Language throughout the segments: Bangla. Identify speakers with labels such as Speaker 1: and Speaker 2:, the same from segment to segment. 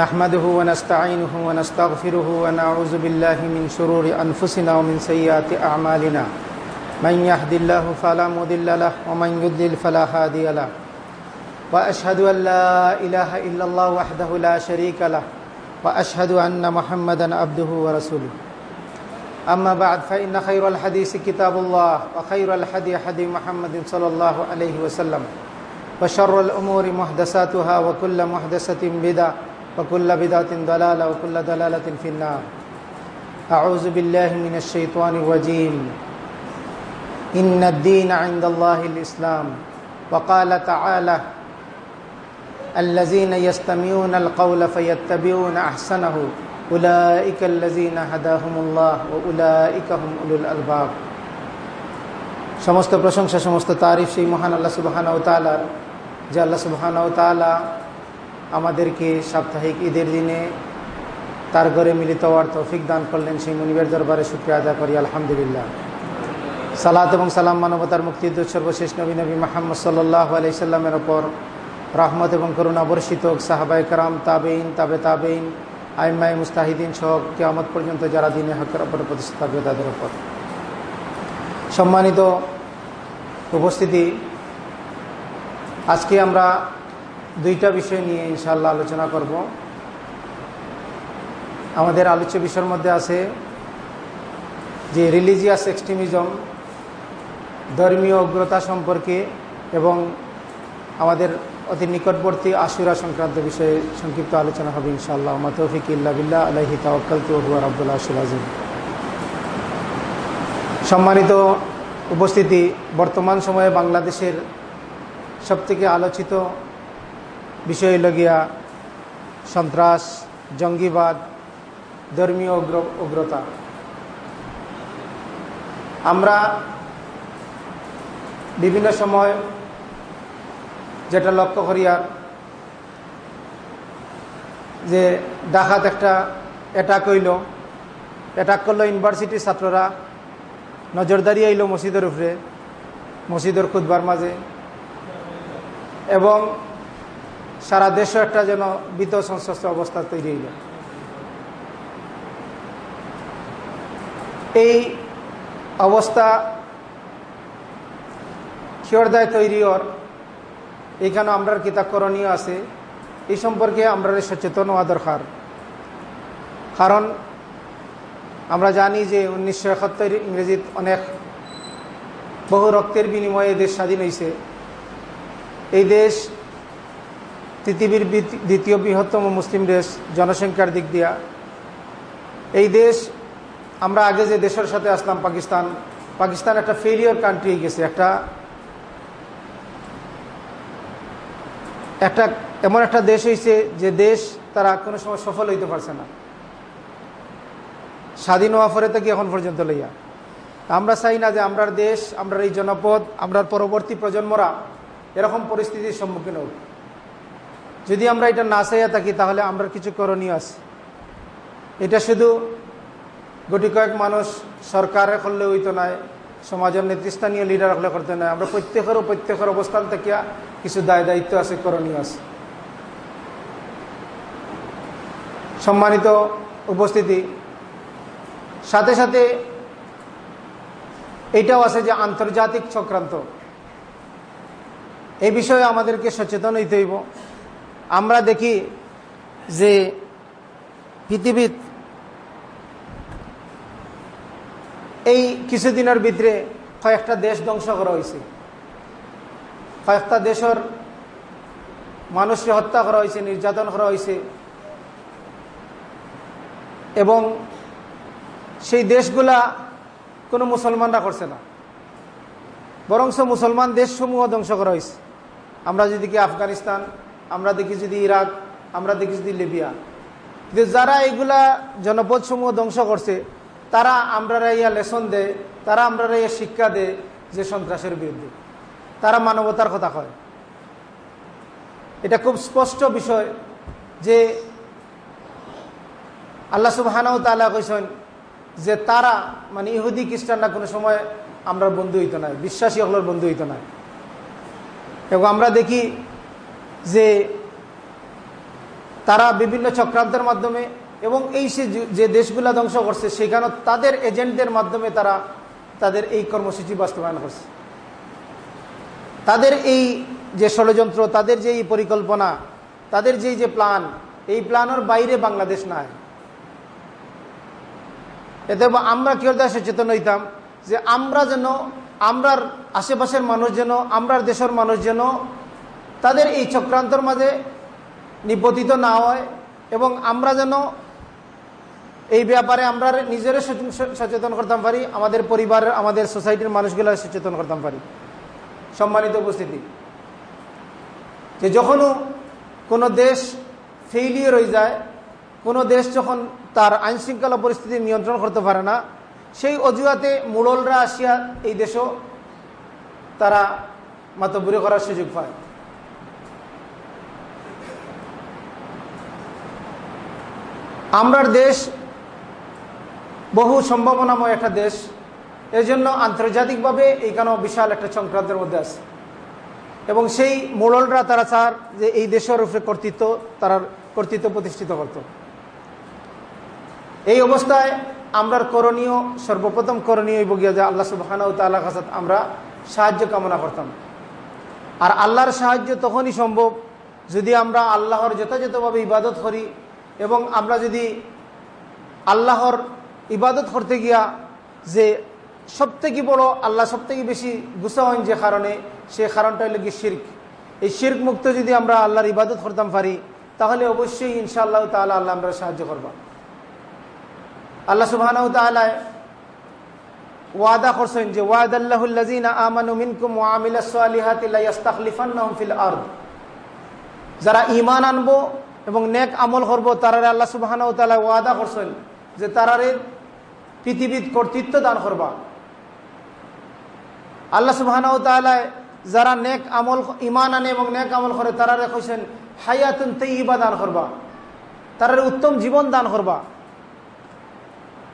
Speaker 1: نحمده ونستعينه ونستغفره ونعوذ بالله من شرور أنفسنا ومن سيئات أعمالنا. من يهد الله فلا مضل له ومن يضلل فلا هادي له. وأشهد أن لا إله إلا الله وحده لا شريك له. وأشهد أن محمدا عبده ورسوله. أما بعد فإن خير الحديث كتاب الله وخير الحدي حدي محمد صلى الله عليه وسلم. وشر الأمور محدثاتها وكل محدثة بدعة. وكل بدعة ضلالة وكل ضلالة في النار أعوذ بالله من الشيطان الرجيم إن الدين عند الله الإسلام وقال تعالى الذين يستمعون القول فيتبعون أحسنه أولئك الذين هداهم الله وأولئك هم أولو الألباب সমস্ত প্রশংসা সমস্ত তারিফ সেই মহান আল্লাহ সুবাহানাউ তালার যে আল্লাহ সুবাহানাউ তালা আমাদেরকে সাপ্তাহিক ঈদের দিনে তার ঘরে মিলিত হওয়ার তৌফিক দান করলেন সেই মনিবের দরবারে শুক্রিয়া আদা করি, আলহামদুলিল্লাহ। সালাত এবং সালাম মানবতার মুক্তির সর্বশেষ নবী নবী মাহমদ সাল্লাহ আলাইসাল্লামের ওপর রহমত এবং করুণা বর্ষিত সাহাবাই কারাম তাবেইন তাবে তাবেইন আইমাই মুস্তাহিদিন সহ কেয়ামত পর্যন্ত যারা দিনে হকের ওপর প্রতিষ্ঠা থাকবে তাদের ওপর। সম্মানিত উপস্থিতি, আজকে আমরা দুইটা বিষয় নিয়ে ইনশাল্লাহ আলোচনা করব। আমাদের আলোচ্য বিষয়ের মধ্যে আছে যে রিলিজিয়াস এক্সট্রিমিজম ধর্মীয় উগ্রতা সম্পর্কে এবং আমাদের অতি নিকটবর্তী আশুরা সংক্রান্ত বিষয়ে সংক্ষিপ্ত আলোচনা হবে ইনশাআল্লাহ। মাতৌফিক ইল্লা বিল্লাহ আলহি তাওয়াক্কাল হুয়ার আব্দুল্লাহ আসুল আজিম সম্মানিত উপস্থিতি, বর্তমান সময়ে বাংলাদেশের সবথেকে আলোচিত বিষয় লগিয়া সন্ত্রাস, জঙ্গিবাদ, ধর্মীয় উগ্র, উগ্রতা। আমরা বিভিন্ন সময় যেটা লক্ষ্য করি আর যে ডাকাত একটা অ্যাটাক হইল অ্যাটাক করল ইউনিভার্সিটির ছাত্ররা, নজরদারি আইল মসজিদের উপরে, মসজিদের খুদবার মাঝে। এবং সারা দেশে একটা যেন বিত সংশ্লিষ্ট অবস্থা তৈরি হইল। এই অবস্থা ক্ষিয়রদায় তৈরি ওর এইখানে আমরার কিতাব করণীয় আছে। এই সম্পর্কে আমরা সচেতন হওয়া দরকার। কারণ আমরা জানি যে উনিশশো একাত্তর ইংরেজিত অনেক বহু রক্তের বিনিময়ে দেশ স্বাধীন হয়েছে এই দেশ পৃথিবীর দ্বিতীয় বৃহত্তম মুসলিম দেশ জনসংখ্যার দিক দিয়া। এই দেশ, আমরা আগে যে দেশের সাথে আসলাম, পাকিস্তান পাকিস্তান একটা ফেলিওর কান্ট্রি গেছে। একটা একটা, এমন একটা দেশ হয়েছে যে দেশ তারা কোনো সময় সফল হইতে পারছে না। স্বাধীন হওয়া পরে থেকে এখন পর্যন্ত লইয়া। আমরা চাই না যে আমরার দেশ, আমরার এই জনপদ, আমরার পরবর্তী প্রজন্মরা এরকম পরিস্থিতির সম্মুখীন হোক। যদি আমরা এটা না চাইয়া থাকি, তাহলে আমরা কিছু করণীয় আছে। এটা শুধু গুটি কয়েক মানুষ সরকারে করলে হইতো নয় সমাজের নেতৃস্থানীয় লিডার হলে করতে নয় আমরা প্রত্যেকেরও প্রত্যেকের অবস্থান থেকে কিছু দায় দায়িত্ব আছে, করণীয় আছে। সম্মানিত উপস্থিতি, সাথে সাথে এটাও আছে যে আন্তর্জাতিক চক্রান্ত। এই বিষয়ে আমাদেরকে সচেতন হইতে হইব। আমরা দেখি যে পৃথিবীত এই কিছুদিনের ভিতরে কয়েকটা দেশ ধ্বংস করা হয়েছে। কয়েকটা দেশের মানুষকে হত্যা করা হয়েছে, নির্যাতন করা হয়েছে। এবং সেই দেশগুলা কোনো মুসলমানরা করছে না। বরংস মুসলমান দেশসমূহ ধ্বংস করা হয়েছে। আমরা যদি কি আফগানিস্তান আমরা দেখি যদি ইরাক, আমরা দেখি যদি লিবিয়া। কিন্তু যারা এইগুলা জনপদ সমূহ ধ্বংস করছে, তারা আমরা ইয়া লেসন দেয়, তারা আমরা ইয়া শিক্ষা দেয় যে সন্ত্রাসের বিরুদ্ধে। তারা মানবতার কথা কয়। এটা খুব স্পষ্ট বিষয় যে আল্লাহ সুবাহানাও তালা কইসেন যে তারা মানে ইহুদি, খ্রিস্টানরা কোনো সময় আমরা বন্ধু হইতো না, বিশ্বাসী হলোর বন্ধু হইতো না। এবং আমরা দেখি যে তারা বিভিন্ন চক্রান্তের মাধ্যমে এবং এই যে দেশগুলা ধ্বংস করছে, সেখানে তাদের এজেন্টদের মাধ্যমে তারা তাদের এই কর্মসূচি বাস্তবায়ন করছে। তাদের এই যে ষড়যন্ত্র, তাদের যে এই পরিকল্পনা, তাদের যে যে প্ল্যান, এই প্ল্যানের বাইরে বাংলাদেশ নাই। এতে আমরা কেউ সচেতন হইতাম? যে আমরা যেন, আমরার আশেপাশের মানুষ যেন, আমরার দেশের মানুষ যেন তাদের এই চক্রান্তর মাঝে নিপতিত না হয় এবং আমরা যেন এই ব্যাপারে আমরা নিজের সচেতন করতাম পারি, আমাদের পরিবার, আমাদের সোসাইটির মানুষগুলো সচেতন করতাম পারি। সম্মানিত উপস্থিতি, যে যখনও কোনো দেশ ফেইলিয়ার হয়ে যায়, কোনো দেশ যখন তার আইন শৃঙ্খলা পরিস্থিতি নিয়ন্ত্রণ করতে পারে না, সেই অজুহাতে মুড়লরা আসিয়া এই দেশও তারা মাতবুরি করার সুযোগ পায়। আমরার দেশ বহু সম্ভাবনাময় একটা দেশ। এই জন্য আন্তর্জাতিকভাবে এইখানেও বিশাল একটা সংক্রান্তের মধ্যে আছে। এবং সেই মোড়লরা তারা চার যে এই দেশের উপরে কর্তৃত্ব, তারা কর্তৃত্ব প্রতিষ্ঠিত করত। এই অবস্থায় আমরার করণীয়, সর্বপ্রথম করণীয় বগিয়া যে আল্লাহ সুবাহানা তাল্লাহ কাসাদ আমরা সাহায্য কামনা করতাম। আর আল্লাহর সাহায্য তখনই সম্ভব যদি আমরা আল্লাহর যথাযথভাবে ইবাদত করি এবং আমরা যদি আল্লাহর ইবাদত করতে গিয়া যে সব থেকে বড় আল্লাহ সব থেকে বেশি গুসা হন যে কারণে, সে কারণটা হলো কি শির্ক। এই শির্ক মুক্ত যদি আমরা আল্লাহর ইবাদত করতাম পারি, তাহলে অবশ্যই ইনশাআল্লাহ তাহলে আল্লাহ আমরা সাহায্য করবা। আল্লাহ সুবাহ ওয়াদা করছেন যে ওয়াদ আল্লাহুল্লাজিনা যারা ঈমান আনব এবং নেক আমল করব, তারারে আল্লাহ সুবহানাহু তাআলা ওয়াদা করছেন যে তারারে পৃথিবীর কর্তৃত্ব দান করবা। আল্লাহ সুবহানাহু তাআলা যারা নেক আমল ইমান আনে এবং নেক আমল করে, তারারে কইছেন, হায়াতুন তাইয়্যিবা দান করবা। তারারে উত্তম জীবন দান করবা।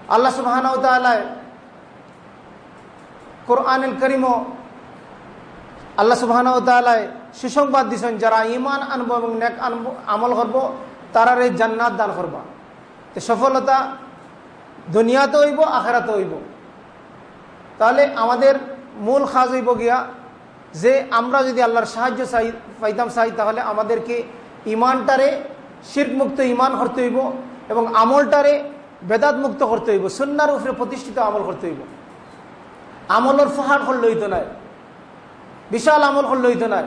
Speaker 1: আল্লাহ সুবহানাহু তাআলা কোরআনুল করিমও আল্লাহ সুবহানাহু তাআলা সুসংবাদ দিছেন, যারা ইমান আনব এবং নেক আনব, আমল করব, তারারে জান্নাত দান করবা। তো সফলতা দুনিয়াতে হইব, আখেরাতে হইব। তাহলে আমাদের মূল খাজ হইব গিয়া, যে আমরা যদি আল্লাহর সাহায্য চাই, পাইতাম চাই, তাহলে আমাদেরকে ইমানটারে মুক্ত ইমান করতে হইব এবং আমলটারে বেদাত মুক্ত করতে হইব, সুন্নার উপরে প্রতিষ্ঠিত আমল করতে হইব। আমলের ফাহার হল লইত নাই। বিশাল আমল হল লইত নাই।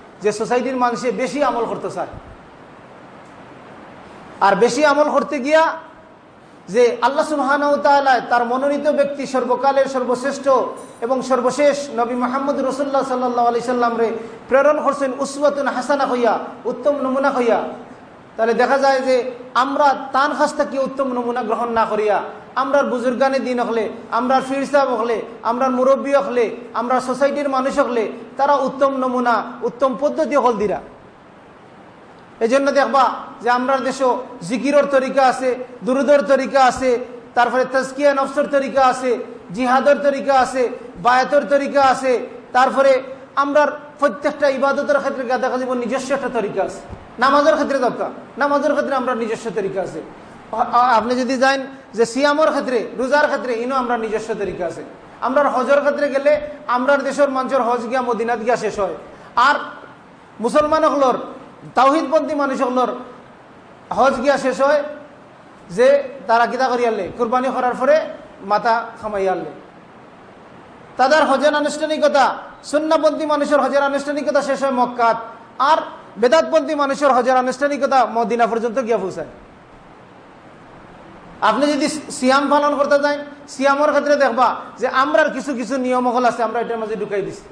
Speaker 1: যে সোসাইটির মানুষে বেশি আমল করতে চায়। আর বেশি আমল করতে গিয়া যে আল্লাহ সুবাহান তার মনোনীত ব্যক্তি সর্বকালের সর্বশ্রেষ্ঠ এবং সর্বশেষ নবী মাহমুদ রসুল্লাহ সাল্লাহ আলি সাল্লাম রে প্রেরণ করছেন উসওয়াতুন হাসানা হইয়া, উত্তম নমুনা হইয়া। তাহলে দেখা যায় যে আমরা তান খাস থেকে উত্তম নমুনা গ্রহণ না করিয়া আমরার বুজুর্গানে দিন হলে, আমরার ফির সাহেব হলে, আমরার মুরব্বী হলে আমরা সোসাইটির মানুষ হলে, তারা উত্তম নমুনা, উত্তম পদ্ধতি হল দিরা এই জন্য দেখবা যে আমরা দেশও জিকিরর তরিকা আছে, দুরুদর তরিকা আছে, তারপরে তস্কিয়া নফসর তরিকা আছে, জিহাদর তরিকা আছে, বায়াতর তরিকা আছে, তারপরে আমরা প্রত্যেকটা ইবাদতের ক্ষেত্রে দেখা যাব নিজস্ব একটা তরিকা আছে। নামাজের ক্ষেত্রে দরকার, নামাজের ক্ষেত্রে আমরা নিজস্ব তরিকা আছে। আপনি যদি যান যে সিয়ামর ক্ষেত্রে, রোজার ক্ষেত্রে, ইনো আমরা নিজস্ব তরিকা আছে। আমরা হজর ক্ষেত্রে গেলে আমরা দেশের মানুষের হজ গিয়া, মদিনাত গিয়া শেষ হয়। আর মুসলমান হলর, তাওহিদপন্থী মানুষ হলর হজ গিয়া শেষ হয় যে তারা কিতা করিয়ালে কোরবানি করার পরে মাথা খামাইয়ালে তাদের হজের আনুষ্ঠানিকতা, সুন্নাপন্থী মানুষের হজের আনুষ্ঠানিকতা শেষ হয় মক্কাত। আর বেদাতপন্থী মানুষের হজের আনুষ্ঠানিকতা মদিনা পর্যন্ত গিয়া পৌঁছায়। আপনি যদি সিয়াম পালন করতে যান, সিয়ামের ক্ষেত্রে দেখবা যে আমরার কিছু কিছু নিয়ম হল আছে, আমরা এটার মাঝে ঢুকাই দিছি।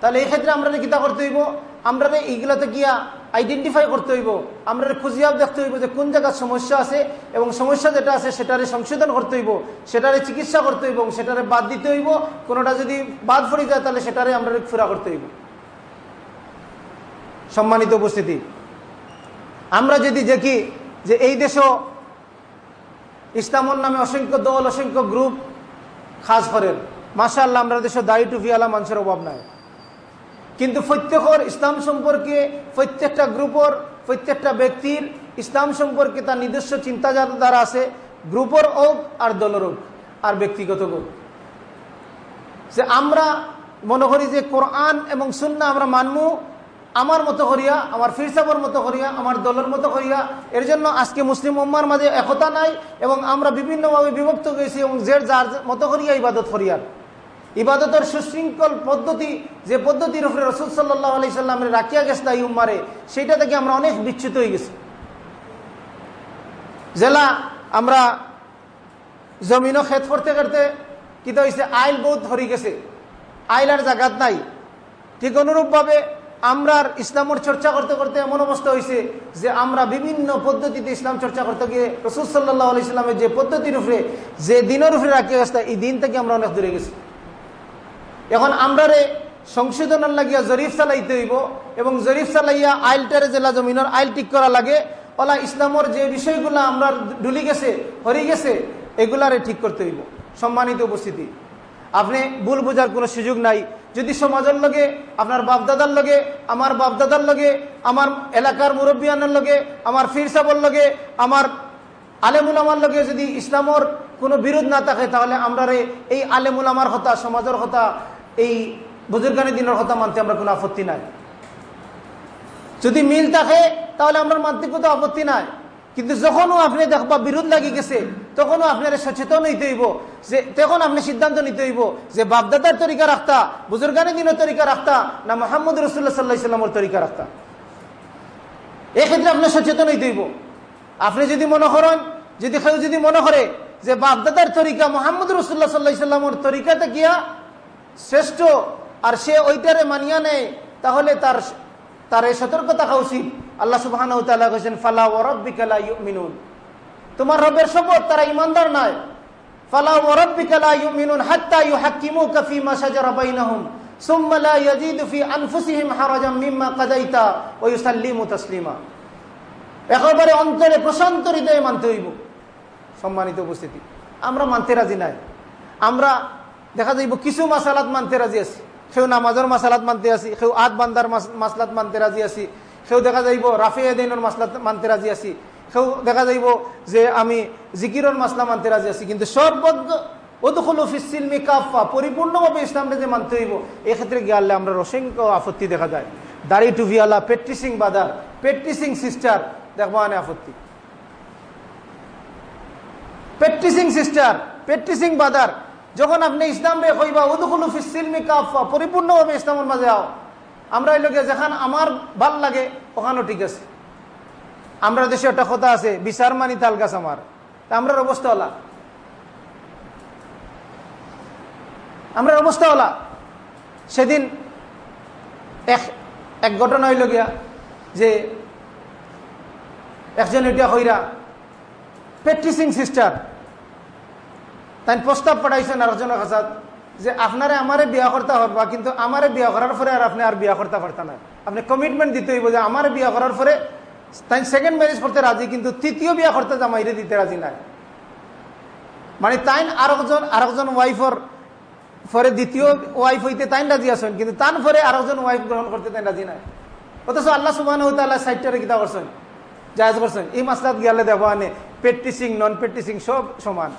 Speaker 1: তাহলে এই ক্ষেত্রে আমরা কিতা করতে হইব? আমরা এইগুলাতে গিয়া আইডেন্টিফাই করতে হইব। আমরা খুঁজিয়াও দেখতে হইব যে কোন জায়গার সমস্যা আছে এবং সমস্যা যেটা আছে সেটারে সংশোধন করতে হইব, সেটারে চিকিৎসা করতে হইব সেটারে বাদ দিতে হইব। কোনোটা যদি বাদ পড়ে যায় তাহলে সেটারে আমরা ফুরা করতে হইব। সম্মানিত উপস্থিতি, আমরা যদি দেখি যে এই দেশও ইসলামর নামে অসংখ্য দল, অসংখ্য গ্রুপ খাস করেন। মাসা আল্লাহ আমরা দেশে দায়ী টুফিওয়ালা মানুষের অভাব নাই। কিন্তু প্রত্যেকর ইসলাম সম্পর্কে প্রত্যেকটা গ্রুপর, প্রত্যেকটা ব্যক্তির ইসলাম সম্পর্কে তার নিজস্ব চিন্তাধারা আছে, গ্রুপর হোক আর দলের হোক, আর ব্যক্তিগত হোক। যে আমরা মনে করি যে কোরআন এবং সুন্না আমরা মানবো আমার মতো করিয়া, আমার ফিরসাবর মতো করিয়া, আমার দলের মতো করিয়া, এর জন্য আজকে মুসলিম উম্মার মাঝে একতা নাই এবং আমরা বিভিন্নভাবে বিভক্ত হয়েছি এবং যে যার মতো করিয়া ইবাদত করিয়ার ইবাদতের সুশৃঙ্খল পদ্ধতি, যে পদ্ধতির উপরে রসুল সাল্লাহ আলি সাল্লামের রাখিয়া গেছে এই উম্মারে, সেইটা থেকে আমরা অনেক বিচ্ছুত হয়ে গেছি। জেলা, আমরা জমিনও খেত করতে করতে কিন্তু হয়েছে আইল বহুত ধরি গেছে। আইল আর জাগাত নাই। ঠিক অনুরূপভাবে আমরা ইসলামের চর্চা করতে করতে এমন অবস্থা হয়েছে যে আমরা বিভিন্ন পদ্ধতিতে ইসলাম চর্চা করতে গিয়ে রসুল সাল্লাহ আলি ইসলামের যে পদ্ধতির উপরে, যে দিনের উপরে রাখিয়া গেছে এই দিন থেকে আমরা অনেক দূরে গেছি। এখন আমরারে সংশোধনের লাগিয়া জরিফ চালাইতে হইব এবং জরিফ চালাইয়া আইলটারে জেলা জমিনের আইল ঠিক করা লাগে। ওলা ইসলামর যে বিষয়গুলো আমরা ডুলি গেছে, হরি গেছে, এগুলারে ঠিক করতে হইব। সম্মানিত উপস্থিতি, আপনি ভুল বোঝার কোনো সুযোগ নাই। সমাজের লগে, আপনার বাপদাদার লগে, আমার বাপদাদার লগে, আমার এলাকার মুরব্বিয়ানের লগে, আমার ফির সাবর লগে, আমার আলেমুল আমার লগে যদি ইসলামর কোনো বিরোধ না থাকে, তাহলে আমরা এই আলেমুল আমার কথা, সমাজের কথা, এই বুজুর্গানি দিনের কথা মানতে আমরা কোনো আপত্তি নাই। যদি মিল থাকে, তাহলে আমরা মানতে কোনো আপত্তি নাই। কিন্তু যখনও আপনি দেখবা বিরোধ লাগি গেছে, তখনও আপনার সচেতন হইতে হইব, যে তখন আপনি সিদ্ধান্ত নিতে হইব যে বাপদাদার তরিকা রাখতা বুজুর্গানি দিনের তরিকা রাখতা, না মোহাম্মদ রসুল্লাহ সাল্লাহ ইসলামের তরিকা রাখতা। এক্ষেত্রে আপনি সচেতন হইতে হইব। আপনি যদি মনে করেন, যদি কেউ যদি মনে করে যে বাপদাদার তরিকা মোহাম্মদ রসুল্লাহ সাল্লাহ ইসলামের তরিকাতে গিয়া শ্রেষ্ঠ আর সে ওইটারে মানিয়া নেয়, তাহলে তার তার সতর্ক থাকা উচিত। আল্লাহ সুবাহান কেছেন ফালা ও রব্বিকালা ইউমিনুন। তোমার রবের শপথ তারা ইমানদার নয়। ফালা ও রব্বিকালা ইউমিনুন হাত্তা ইউ হাকিমু কাফি মাসাজারা বাইনাহুম। সুম্মা লা ইয়াজিদু ফি আনফুসিহিম হারাজাম মিম্মা কাদাইতা ওয়া ইউসাল্লিমু তাসলিমা। একেবারে অন্তরে প্রশান্ত হৃদয়ে সম্মানিত উপস্থিতি, আমরা মানতে রাজি নাই। আমরা দেখা যাইব কিছু মাসালাত মানতে রাজি আছি। কেউ নামাজের মাসালাত মানতে আছি কেউ আধ বান্দার মাসলাত মানতে রাজি আছি। সেও দেখা যাইব রাফি এদিনের মাসলাত মানতে রাজি আছি। সেও দেখা যাইব যে আমি জিকিরর মাসলা মানতে রাজি আছি। কিন্তু সর্বজ্ঞ ওদুখল ফিসিলমি কাফা পরিপূর্ণভাবে ইসলামটা যে মানতে হইব এক্ষেত্রে গিয়ে আমরা অসংখ্য আপত্তি দেখা যায়। দাড়ি টুভিয়ালা পেট্রিসিং বাদার পেট্রিসিং সিস্টার দেখব আনে আপত্তি। পেট্রিসিং সিস্টার পেট্রিসিং বাদার যখন আপনি ইসলাম রে কইবা উদুকুলু ফিসিলমি কাফা পরিপূর্ণভাবে ইসলামের মাঝে আও। আমরা এই লোকে যেখান আমার ভালো লাগে, ওখানেও ঠিক আছে। আমরা দেশে একটা কথা আছে, বিচার মানি তাল গাছ আমার। তা আমরার অবস্থা হলা আমরার অবস্থা হলা সেদিন এক এক ঘটনা হইল গিয়া যে একজন এটা হইরা প্র্যাকটিসিং সিস্টার তাই প্রস্তাব পাঠাইছেন আরেকজনের কাছে। যে আপনারে আমারে বিয়া করতে পারবা, কিন্তু আমারে বিয়া করার পরে আর আপনি আর বিয়া করতে পারতা না। আপনি কমিটমেন্ট দিতে হইব যে আমার বিয়া করার পরে তাই সেকেন্ড ম্যারেজ করতে রাজি, কিন্তু তৃতীয় বিয়া করতে জামাইরে দিতে রাজি নাই। মানে তাই আরেকজন আরেকজন ওয়াইফর পরে দ্বিতীয় ওয়াইফ হইতে তাই রাজি আছেন, কিন্তু তার পরে আরেকজন ওয়াইফ গ্রহণ করতে তাই রাজি নাই। অথচ আল্লাহ সুবাহ সাইডটারে কিতা করছেন, জায়জ করছেন, এই মাসলাত গিয়ালে দেখো আনে পেট্টিসিং নন পেট্টিসিং সব সমান।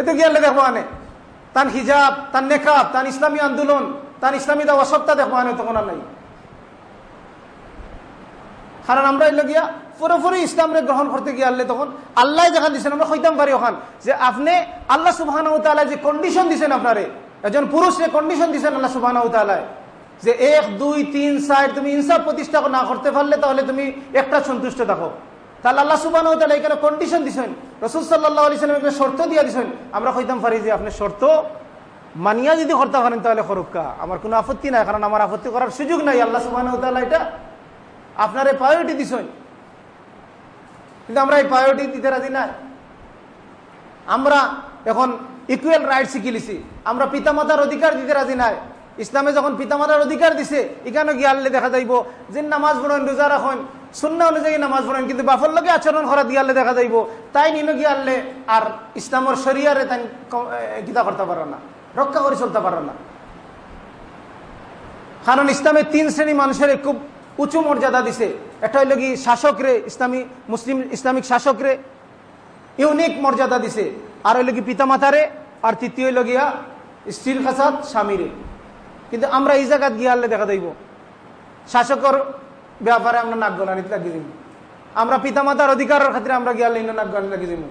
Speaker 1: এতে গিয়ালে দেখো আনে। তান হিজাব, তান নেকাব, তান ইসলামী আন্দোলন, তান ইসলামী দা অসত্তা দেখো আনে তখন আর নাই। কারণ আমরা এলো গিয়া পুরোপুরি ইসলামরে গ্রহণ করতে গিয়ে আনলে তখন আল্লাহ দেখা দিচ্ছেন আমরা হইতাম পারি ওখান, যে আপনি আল্লাহ সুবাহ যে কন্ডিশন দিচ্ছেন আপনারে, একজন পুরুষরে কন্ডিশন দিচ্ছেন আল্লাহ সুবাহ যে এক, দুই, তিন, চার, তুমি ইনসাফ প্রতিষ্ঠা না করতে পারলে তাহলে তুমি একটা সন্তুষ্ট থাকো। তাহলে আল্লাহ সুবাহ এখানে কন্ডিশন দিচ্ছেন রসুল সাল্লাহ আলি সাল্লাম শর্ত দিয়ে দিচ্ছেন আমরা হইতাম পারি যে আপনি শর্ত মানিয়া যদি করতে পারেন তাহলে খরক্কা আমার কোনো আপত্তি নাই, কারণ আমার আপত্তি করার সুযোগ নাই। আল্লাহ সুবাহ এটা আপনার এই প্রায়োরিটি দিছেন। কিন্তু আমরা এই প্রায়োরিটি দিতে রাজি না আমরা এখন ইকুয়াল রাইট শিখিলিছি। আমরা পিতামাতার অধিকার দিতে রাজি নাই। ইসলামে যখন পিতামাতার অধিকার দিছে, এখানে গিয়ালে দেখা যাইব। যে নামাজ পড়েন, রোজা রাখেন শূন্য অনুযায়ী নামাজ পড়েন, কিন্তু বাফর লোকে আচরণ করা গিয়ালে দেখা যাইব। তাই নিন গিয়ালে আর ইসলামের শরিয়ারে তাই গীতা করতে পারো না, রক্ষা করে চলতে পারো না। কারণ ইসলামের তিন শ্রেণি মানুষের খুব উঁচু মর্যাদা দিছে। একটা হইল কি শাসকরে, ইসলামী মুসলিম, ইসলামিক শাসকরে ইউনিক মর্যাদা দিছে। আর হইল কি পিতামাতারে, আর তৃতীয় হইল গিয়া স্ত্রীর খাসাদ স্বামীরে। কিন্তু আমরা এই জায়গাত গিয়ে আনলে দেখা যাইব শাসকর ব্যাপারে আমরা নাক গলানিতে লাগিয়ে দিব আমরা পিতামাতার অধিকারের ক্ষেত্রে আমরা গিয়ালে নাক গলানি লাগিয়ে দিব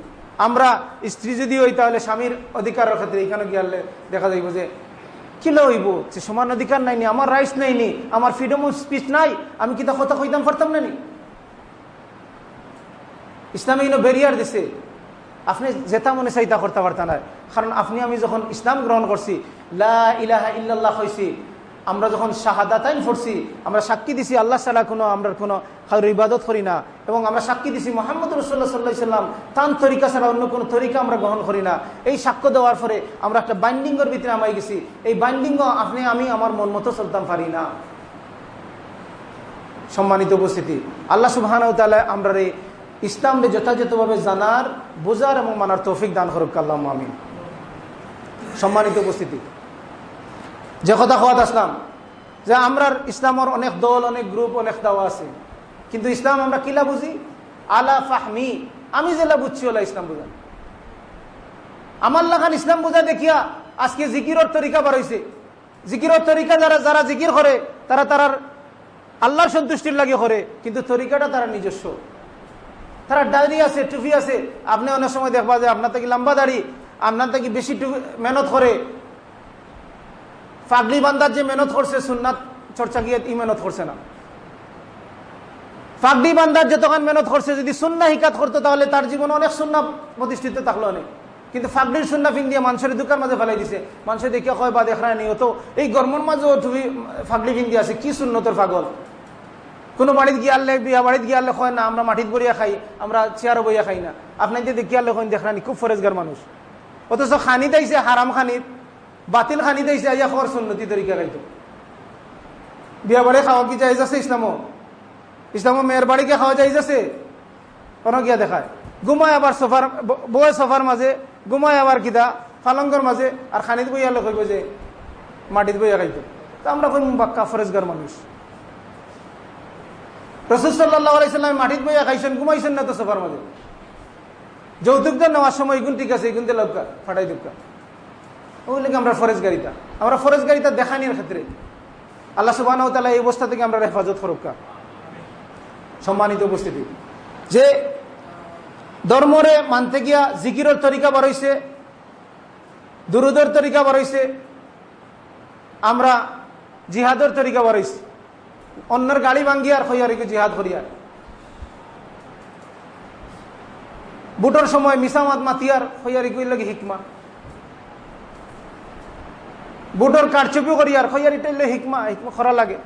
Speaker 1: আমরা স্ত্রী যদি হই, তাহলে স্বামীর অধিকারের ক্ষেত্রে এখানে গিয়ালে দেখা যাইব যে কিলো হইব? যে সমান অধিকার নাইনি, আমার রাইটস নাইনি, আমার ফ্রিডম অফ স্পিচ নাই, আমি কি তা কথা কইতাম পারতাম না নি ইসলামে ইনো ব্যারিয়ার দিছে। আপনি যেটা মনে চাইতা করতে পারতেন না। কারণ আপনি, আমি যখন ইসলাম গ্রহণ করছি লা ইল্লাল্লাহ আমরা যখন শাহাদাতাইন পড়ছি, আমরা সাক্ষী দিছি, আল্লাহ সাল্লাহ কোনো, আমরা কোনো ইবাদত করি না। এবং আমরা সাক্ষী দিছি মোহাম্মদ রসুল্লাহ সাল্লাহ সাল্লাম তান তরিকা ছাড়া অন্য কোনো তরিকা আমরা গ্রহণ করি না। এই সাক্ষ্য দেওয়ার পরে আমরা একটা বাইন্ডিংয়ের ভিতরে আমাই গেছি। এই বাইন্ডিংও আপনি, আমি, আমার মন মতো চলতাম পারি না। সম্মানিত উপস্থিতি, আল্লাহ সুবাহ আমরা রে ইসলামকে যথাযথভাবে জানার, বোঝার এবং মানার তৌফিক দান করুক আল্লাহ আমি সম্মানিত উপস্থিতি যে কথা হওয়াত আসলাম, যে আমরা ইসলামের অনেক দল, অনেক গ্রুপ, অনেক দাওয়া আছে। কিন্তু ইসলাম আমরা কিলা বুঝি? আলা ফাহমি। আমি যেলা বুঝছি ওলা ইসলাম বুঝা। আমার লাগান ইসলাম বুঝা দেখিয়া আজকে জিকিরর তরিকা বার হয়েছে জিকিরর তরিকা যারা যারা জিকির করে, তারা তারার আল্লাহর সন্তুষ্টির লাগে করে, কিন্তু তরিকাটা তারা নিজস্ব। তারা ডায়েরি আছে টুফি আছে। আপনি অনেক সময় দেখবা যে আপনার থেকে লম্বা দাড়ি, আপনার থেকে বেশি মেহনত করে ফাগলি বান্দার যে মেহনত করছে, সুন্নাত চর্চা গিয়ে ই মেহনত করছে না। ফাগলি বান্দার যে তখন মেহনত করছে, যদি সুন্না হিকাত করতো, তাহলে তার জীবনে অনেক সুন্না প্রতিষ্ঠিত থাকল অনেক। কিন্তু ফাগলির সুন্না ফিং দিয়ে মানুষের দুকার মাঝে ফেলাই দিছে। মানুষের দেখিয়া কয় বা দেখা নি হতো এই গরমের মাঝেও তুমি ফাগলি ফিং দিয়ে আছে, কি সুন্নতর পাগল? কোনো বাড়িতে গিয়ে আনলে, বিয়া বাড়িতে গিয়ে আনলে হয় না, আমরা মাটিত বইয়া খাই, আমরা চেয়ারও বইয়া খাই না। আপনার যে দেখি আনলে হয় দেখরানি খুব ফরেজগার মানুষ। অথচ খানি দাইছে হারাম খানিত। বাতিল খানি দাইছে, আইয়া খবর সুন্নতি তরিকা খাইতো বিয়া বাড়ি খাওয়া কি যাই যাচ্ছে ইসলামও ইসলামও মেয়ের বাড়ি গিয়ে খাওয়া যাই যাচ্ছে কোনো গিয়া দেখায়। ঘুমায় আবার সোফার বয়ে সোফার মাঝে ঘুমায় আবার কিদা ফালঙ্গর মাঝে আর খানিত বইয়া লোক যে মাটিত বইয়া খাইতো তা আমরা কই বাক্কা ফরেজগার মানুষ। রসুল সাল্লাহ আলাইসাল্লাম মাটিত বইয়া খাইছেন ঘুমাইছেন না তো সোফার মাঝে যৌতুক দেন নেওয়ার সময় এগুন ঠিক আছে এগুন দিলে ফাটাই দুঃখা ওগুলো আমরা ফরেজ গাড়িটা। আমরা ফরেজ গাড়িটা দেখানির ক্ষেত্রে। আল্লাহ সুবাহ এই অবস্থা থেকে আমরা হেফাজত ফরক্কা সম্মানিত উপস্থিতি। যে ধর্মরে মানতে গিয়া জিকিরের তরিকা বাড়াইছে, দুরুদের তরিকা বাড়াইছে, আমরা জিহাদের তরিকা বাড়াইছি। অন্যের গাড়ি ভাঙ্গিয়ার হইয়ারিকে জিহাদ করিয়ার বুটোর সময় মিসামাত মাতিয়ার হইয়ারি কইলে হিকমা। বুটোর কারচুপি করিয়ার হইয়ারি টাইলে হিকমা হিকমা খরা লাগে।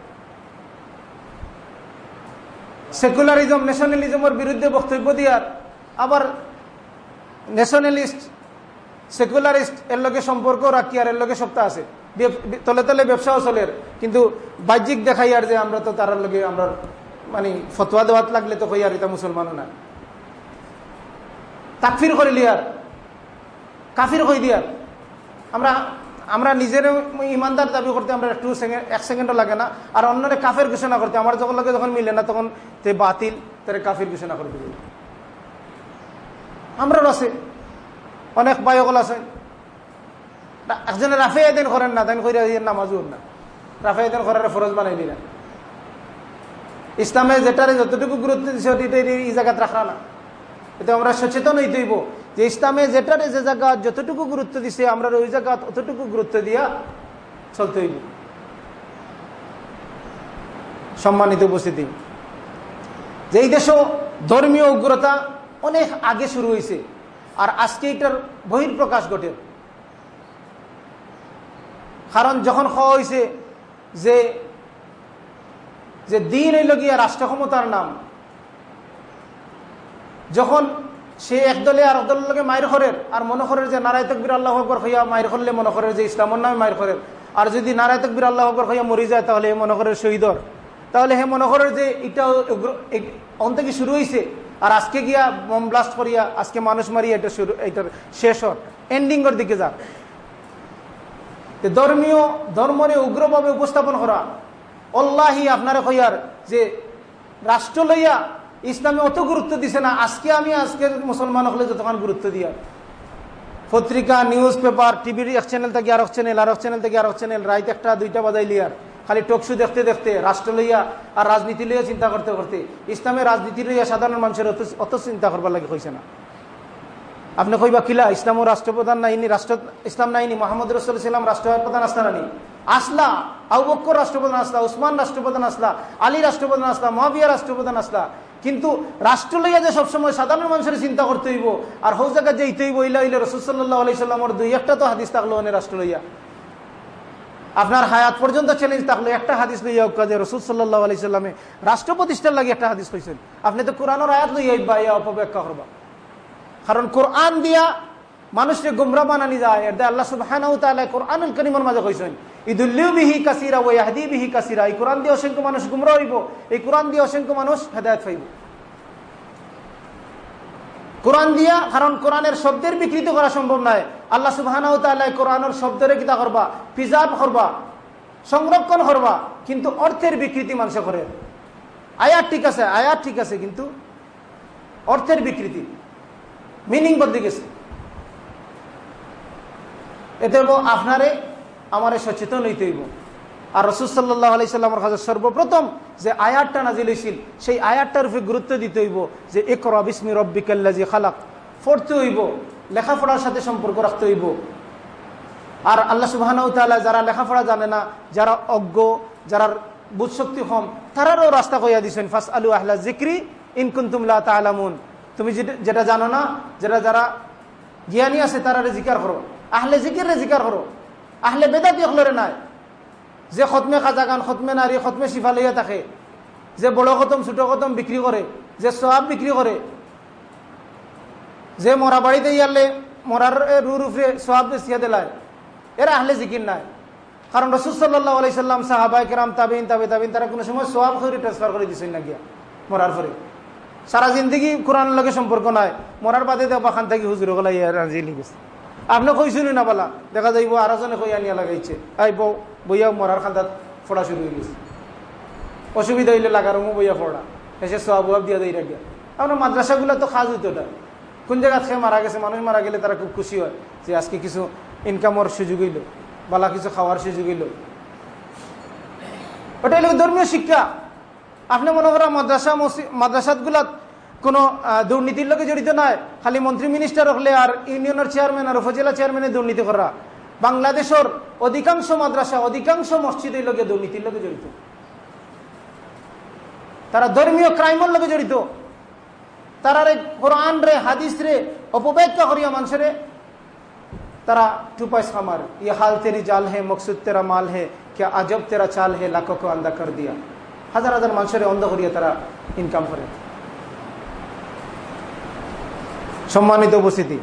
Speaker 1: সেকুলারিজম ন্যাশনালিজমের বিরুদ্ধে বক্তব্য দিয়ার আবার ন্যাশনালিস্ট সেকুলারিস্ট এর লগে সম্পর্ক রাখি আর এর লগে সপ্তাহ আছে। তলে তলে ব্যবসাও চলের কিন্তু বাহ্যিক দেখাই আর যে আমরা তো তার লগে আমরা মানে ফতোয়া দেওয়াত লাগলে তো কই আর এটা মুসলমানও না। তাকফির করে লিয়ার কাফির কই দিয়ার আমরা আমরা নিজের ইমানদার দাবি করতে আমরা টু সেকেন্ড, এক সেকেন্ডও লাগে না। আর অন্যরে কাফের ঘোষণা করতে, আমার যখন লাগে যখন মিলে না, তখন তে বাতিল, তারে কাফের ঘোষণা করে দিবে। আমরাও আছে। অনেক বায়কল আছে। একজনে রাফে এদিন করেন না তাই কইরা নামাজও না। রাফে এদিন করার ফরজ বানাই দিলেন। ইসলামে যেটারে যতটুকু গুরুত্ব দিচ্ছে এই জায়গাত রাখা না। এতে আমরা সচেতন হইতে হইব। যে ইসলামে যেটারে যে জায়গা, যতটুকু গুরুত্ব দিছে, আমরা ওই জায়গা অতটুকু গুরুত্ব দিয়া চলতে হইব। সম্মানিত উপস্থিতি, যে এই দেশও ধর্মীয় উগ্রতা অনেক আগে শুরু হয়েছে আর আজকে এটার বহির্প্রকাশ ঘটে। কারণ যখন খাওয়া হয়েছে যে যে দিন হইল গিয়া রাষ্ট্র ক্ষমতার নাম, যখন সে একদলে আর একদলের লগে মায়ের খরের, আর মনে যে নারায় তকবির আল্লাহ আকবর হইয়া মায়ের করলে মনে যে ইসলামর নামে মায়ের খরের। আর যদি নারায় তকবির আল্লাহ আকবর হইয়া মরি যায়, তাহলে মনে করের শহীদর তাহলে হে মনে যে এটা অন্ত কি শুরু হয়েছে আর আজকে গিয়া বম ব্লাস্ট করিয়া, আজকে মানুষ মারিয়া এটা শুরু, এটার শেষ হর এন্ডিংয়ের দিকে যাক। ধর্মীয়, ধর্মরে উগ্রভাবে উপস্থাপন করা, অল্লাহি আপনারা কইয়ার যে রাষ্ট্র লইয়া ইসলামে অত গুরুত্ব দিছে না। আজকে আমি আজকের মুসলমান হলে যতক্ষণ গুরুত্ব দিয়া। পত্রিকা, নিউজ পেপার টিভির এক চ্যানেল থেকে আর এক চ্যানেল আর এক চ্যানেল থেকে আর এক চ্যানেল রাইত একটা, দুইটা বাজাই লিয়ার খালি টকশু দেখতে দেখতে, রাষ্ট্র লইয়া আর রাজনীতি লইয়া চিন্তা করতে করতে ইসলামের রাজনীতি লইয়া সাধারণ মানুষের অত অত চিন্তা করবার লাগে হয়েছে না। আপনি কইবা কিলা ইসলাম রাষ্ট্রপ্রধান নাইনি রাষ্ট্র ইসলাম নাইনি মোহাম্মদ রসুল ইসলাম রাষ্ট্রপ্রধান আসলা নানি আসলা আউবক্কর রাষ্ট্রপ্রধান আসলা, উসমান রাষ্ট্রপ্রধান আসলা, আলী রাষ্ট্রপ্রধান আসলা মহাবিয়া রাষ্ট্রপ্রধান আসলা। কিন্তু রাষ্ট্র লইয়া যে সবসময় সাধারণ মানুষের চিন্তা করতে হইব, আর হৌ জায়গা যে ইতে হইব, ইলা ইলে রসুল্লাহ আলি সাল্লামর দুই একটা তো হাদিস থাকল অনেক রাষ্ট্র লইয়া। আপনার হায়াত পর্যন্ত চ্যালেঞ্জ থাকল, একটা হাদিস লইয়া যে রসুল সাল্লাহ আলি সাল্লামে রাষ্ট্র প্রতিষ্ঠার লাগে একটা হাদিস কইছেন। আপনি তো কোরআনের আয়াত লইয়া ইবা ইয়া অপব্যাখ্যা করবা। কারণ কোরআন দিয়া মানুষকে গুমরা বানানি যায় আল্লাহ তাআলা কোরআনুল কারীমের মাঝে কইছেন এই মানুষ এই অসংখ্য দিয়া শব্দের বিকৃত করা সম্ভব নয়। আল্লাহ তাআলা কোরআনের কিতা করবা? প্রিজার্ভ করবা, সংরক্ষণ করবা, কিন্তু অর্থের বিকৃতি মানুষ করে। আয়াত ঠিক আছে, আয়াত ঠিক আছে, কিন্তু অর্থের বিকৃতি। মিনিং বদলে গেছে। এতে আপনারে আমারে সচেতন হইতে হইব। আর রসুল সাল্লাহ আলি কাছে সর্বপ্রথম যে আয়াতটা নাজিল হয়েছিল সেই আয়াতটার উপরে গুরুত্ব দিতে হইব যে একর বিস্মি রব্বিকাল্লাজি খালাক। পড়তে হইব, লেখাপড়ার সাথে সম্পর্ক রাখতে হইব। আর আল্লাহ সুবাহানাউ তালা যারা লেখাপড়া জানে না, যারা অজ্ঞ, যারা বুধশক্তি কম, তারারও রাস্তা কইয়া দিছেন ফাস আলু আহলা জিক্রি ইনকুন্তুমলা তালামুন তুমি যেটা জানো না, যেটা যারা জ্ঞানী আছে তারারে জিকার করো। আহলে জিকির জিকার করো। আহলে বেদাতি হলরে নাই। যে খতমে খাজা গান খতমে নারী, খতমে শিফা লইয়া থাকে, যে বড় খতম, ছোট খতম বিক্রি করে, যে সব বিক্রি করে, যে মরা বাড়িতে ইয়ারলে মরার রুর উপরে সব বেসিয়া দিলায়, এরা আহলে জিকির নাই। কারণ রসুল সাল্লাহ আলাইসাল্লাম সাহাবাই কেরাম তাবিন, তাবে তাবিন, তারা কোনো সময় সব করে ট্রান্সফার করে দিচ্ছেন না গিয়া, মরার পরে। সারা জিন্দগি কোরআন লগে সম্পর্ক নাই। মরার বাদে দেবা খান থাকি হুজুর গলাই রাজি গেছে। আপনি কইছেন না বলা? দেখা যাইব আরজনে কই আনিয়া লাগাইছে। আই বউ, বইয়া মরার খান্দাত ফোড়া শুরু হয়ে গেছে। অসুবিধা হইলে লাগার মো বইয়া ফোড়া। এসে সব দিয়া দেই রাখিয়া আপনার মাদ্রাসাগুলো তো খাজ হইতো ওটা কোন জায়গা খেয়ে মারা গেছে, মানুষ মারা গেলে তারা খুব খুশি হয় যে আজকে কিছু ইনকামের সুযোগ হইল, বালা কিছু খাওয়ার সুযোগ হইল। ওটা হলো ধর্মীয় শিক্ষা। আপনি মনে করেন মাদ্রাসা মাদ্রাসাতগুলাত কোনো দুর্নীতির লোকে জড়িত নয়। খালি মন্ত্রী মিনিস্টার হলে আর ইউনিয়নের চেয়ারম্যান আর উপজেলা চেয়ারম্যানের দুর্নীতি করা। বাংলাদেশের অধিকাংশ মাদ্রাসা, অধিকাংশ মসজিদের লোকে দুর্নীতির লোকে জড়িত। তারা ধর্মীয় ক্রাইমের লোকে জড়িত। তারা কোরআন রে, হাদিস রে, অপব্যাখ্যা করিয়া মানুষের তারা টু পয়সা মার ইয়ে হাল তেরি জাল হে, মকসুদ তেরা মাল হে, কে আজব তেরা চাল হে লাখকে আন্দা কর দিয়া। হাজার হাজার মানুষের অন্ধ করিয়া তারা ইনকাম করে। সম্মানিত উপস্থিতি।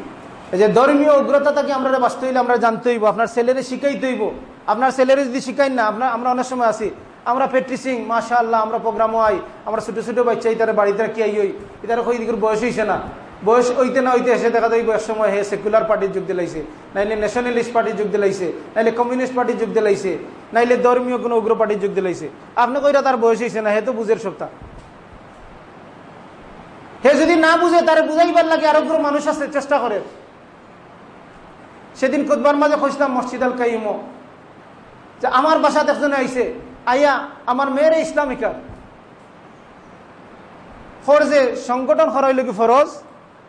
Speaker 1: এই যে ধর্মীয় উগ্রতা থেকে আমরা বাঁচতে হইলে আমরা জানতে হইব, আপনার ছেলেরে শিখাইতে হইব। আপনার ছেলেরে যদি শিখাই না, আপনার, আমরা অনেক সময় আছি। আমরা প্র্যাকটিসিং মাশা আল্লাহ আমরা প্রোগ্রামও আই, আমরা ছোটো ছোটো বাচ্চা তারা বাড়িতে কি আই হই এটার কই দিকের বয়স হয়েছে না। বয়স ওইতে না ওইতে এসে দেখা যায় বয়স সময় হে সেকুলার পার্টির যুগ দিলাইছে। নাইলে ন্যাশনালিস্ট পার্টির যুগ দিলাইছে, নাইলে কমিউনিস্ট পার্টির যুগ দিলাইছে, নাইলে ধর্মীয় কোনো উগ্র পার্টির যুগ দিলাইছে। আপনি কইরা তার বয়স হয়েছে না, হে তো বুঝের সপ্তাহ হে যদি না বুঝে, তার বুঝাইবার লাগে আরও মানুষ আছে, চেষ্টা করে। সেদিন কোদবার মাঝে খুঁজলাম মসজিদ আল কাইমো যে আমার বাসা একজন আইসে আইয়া আমার মেয়ের ইসলামিকার ফরজে সংগঠন হরাইল কি ফরজ,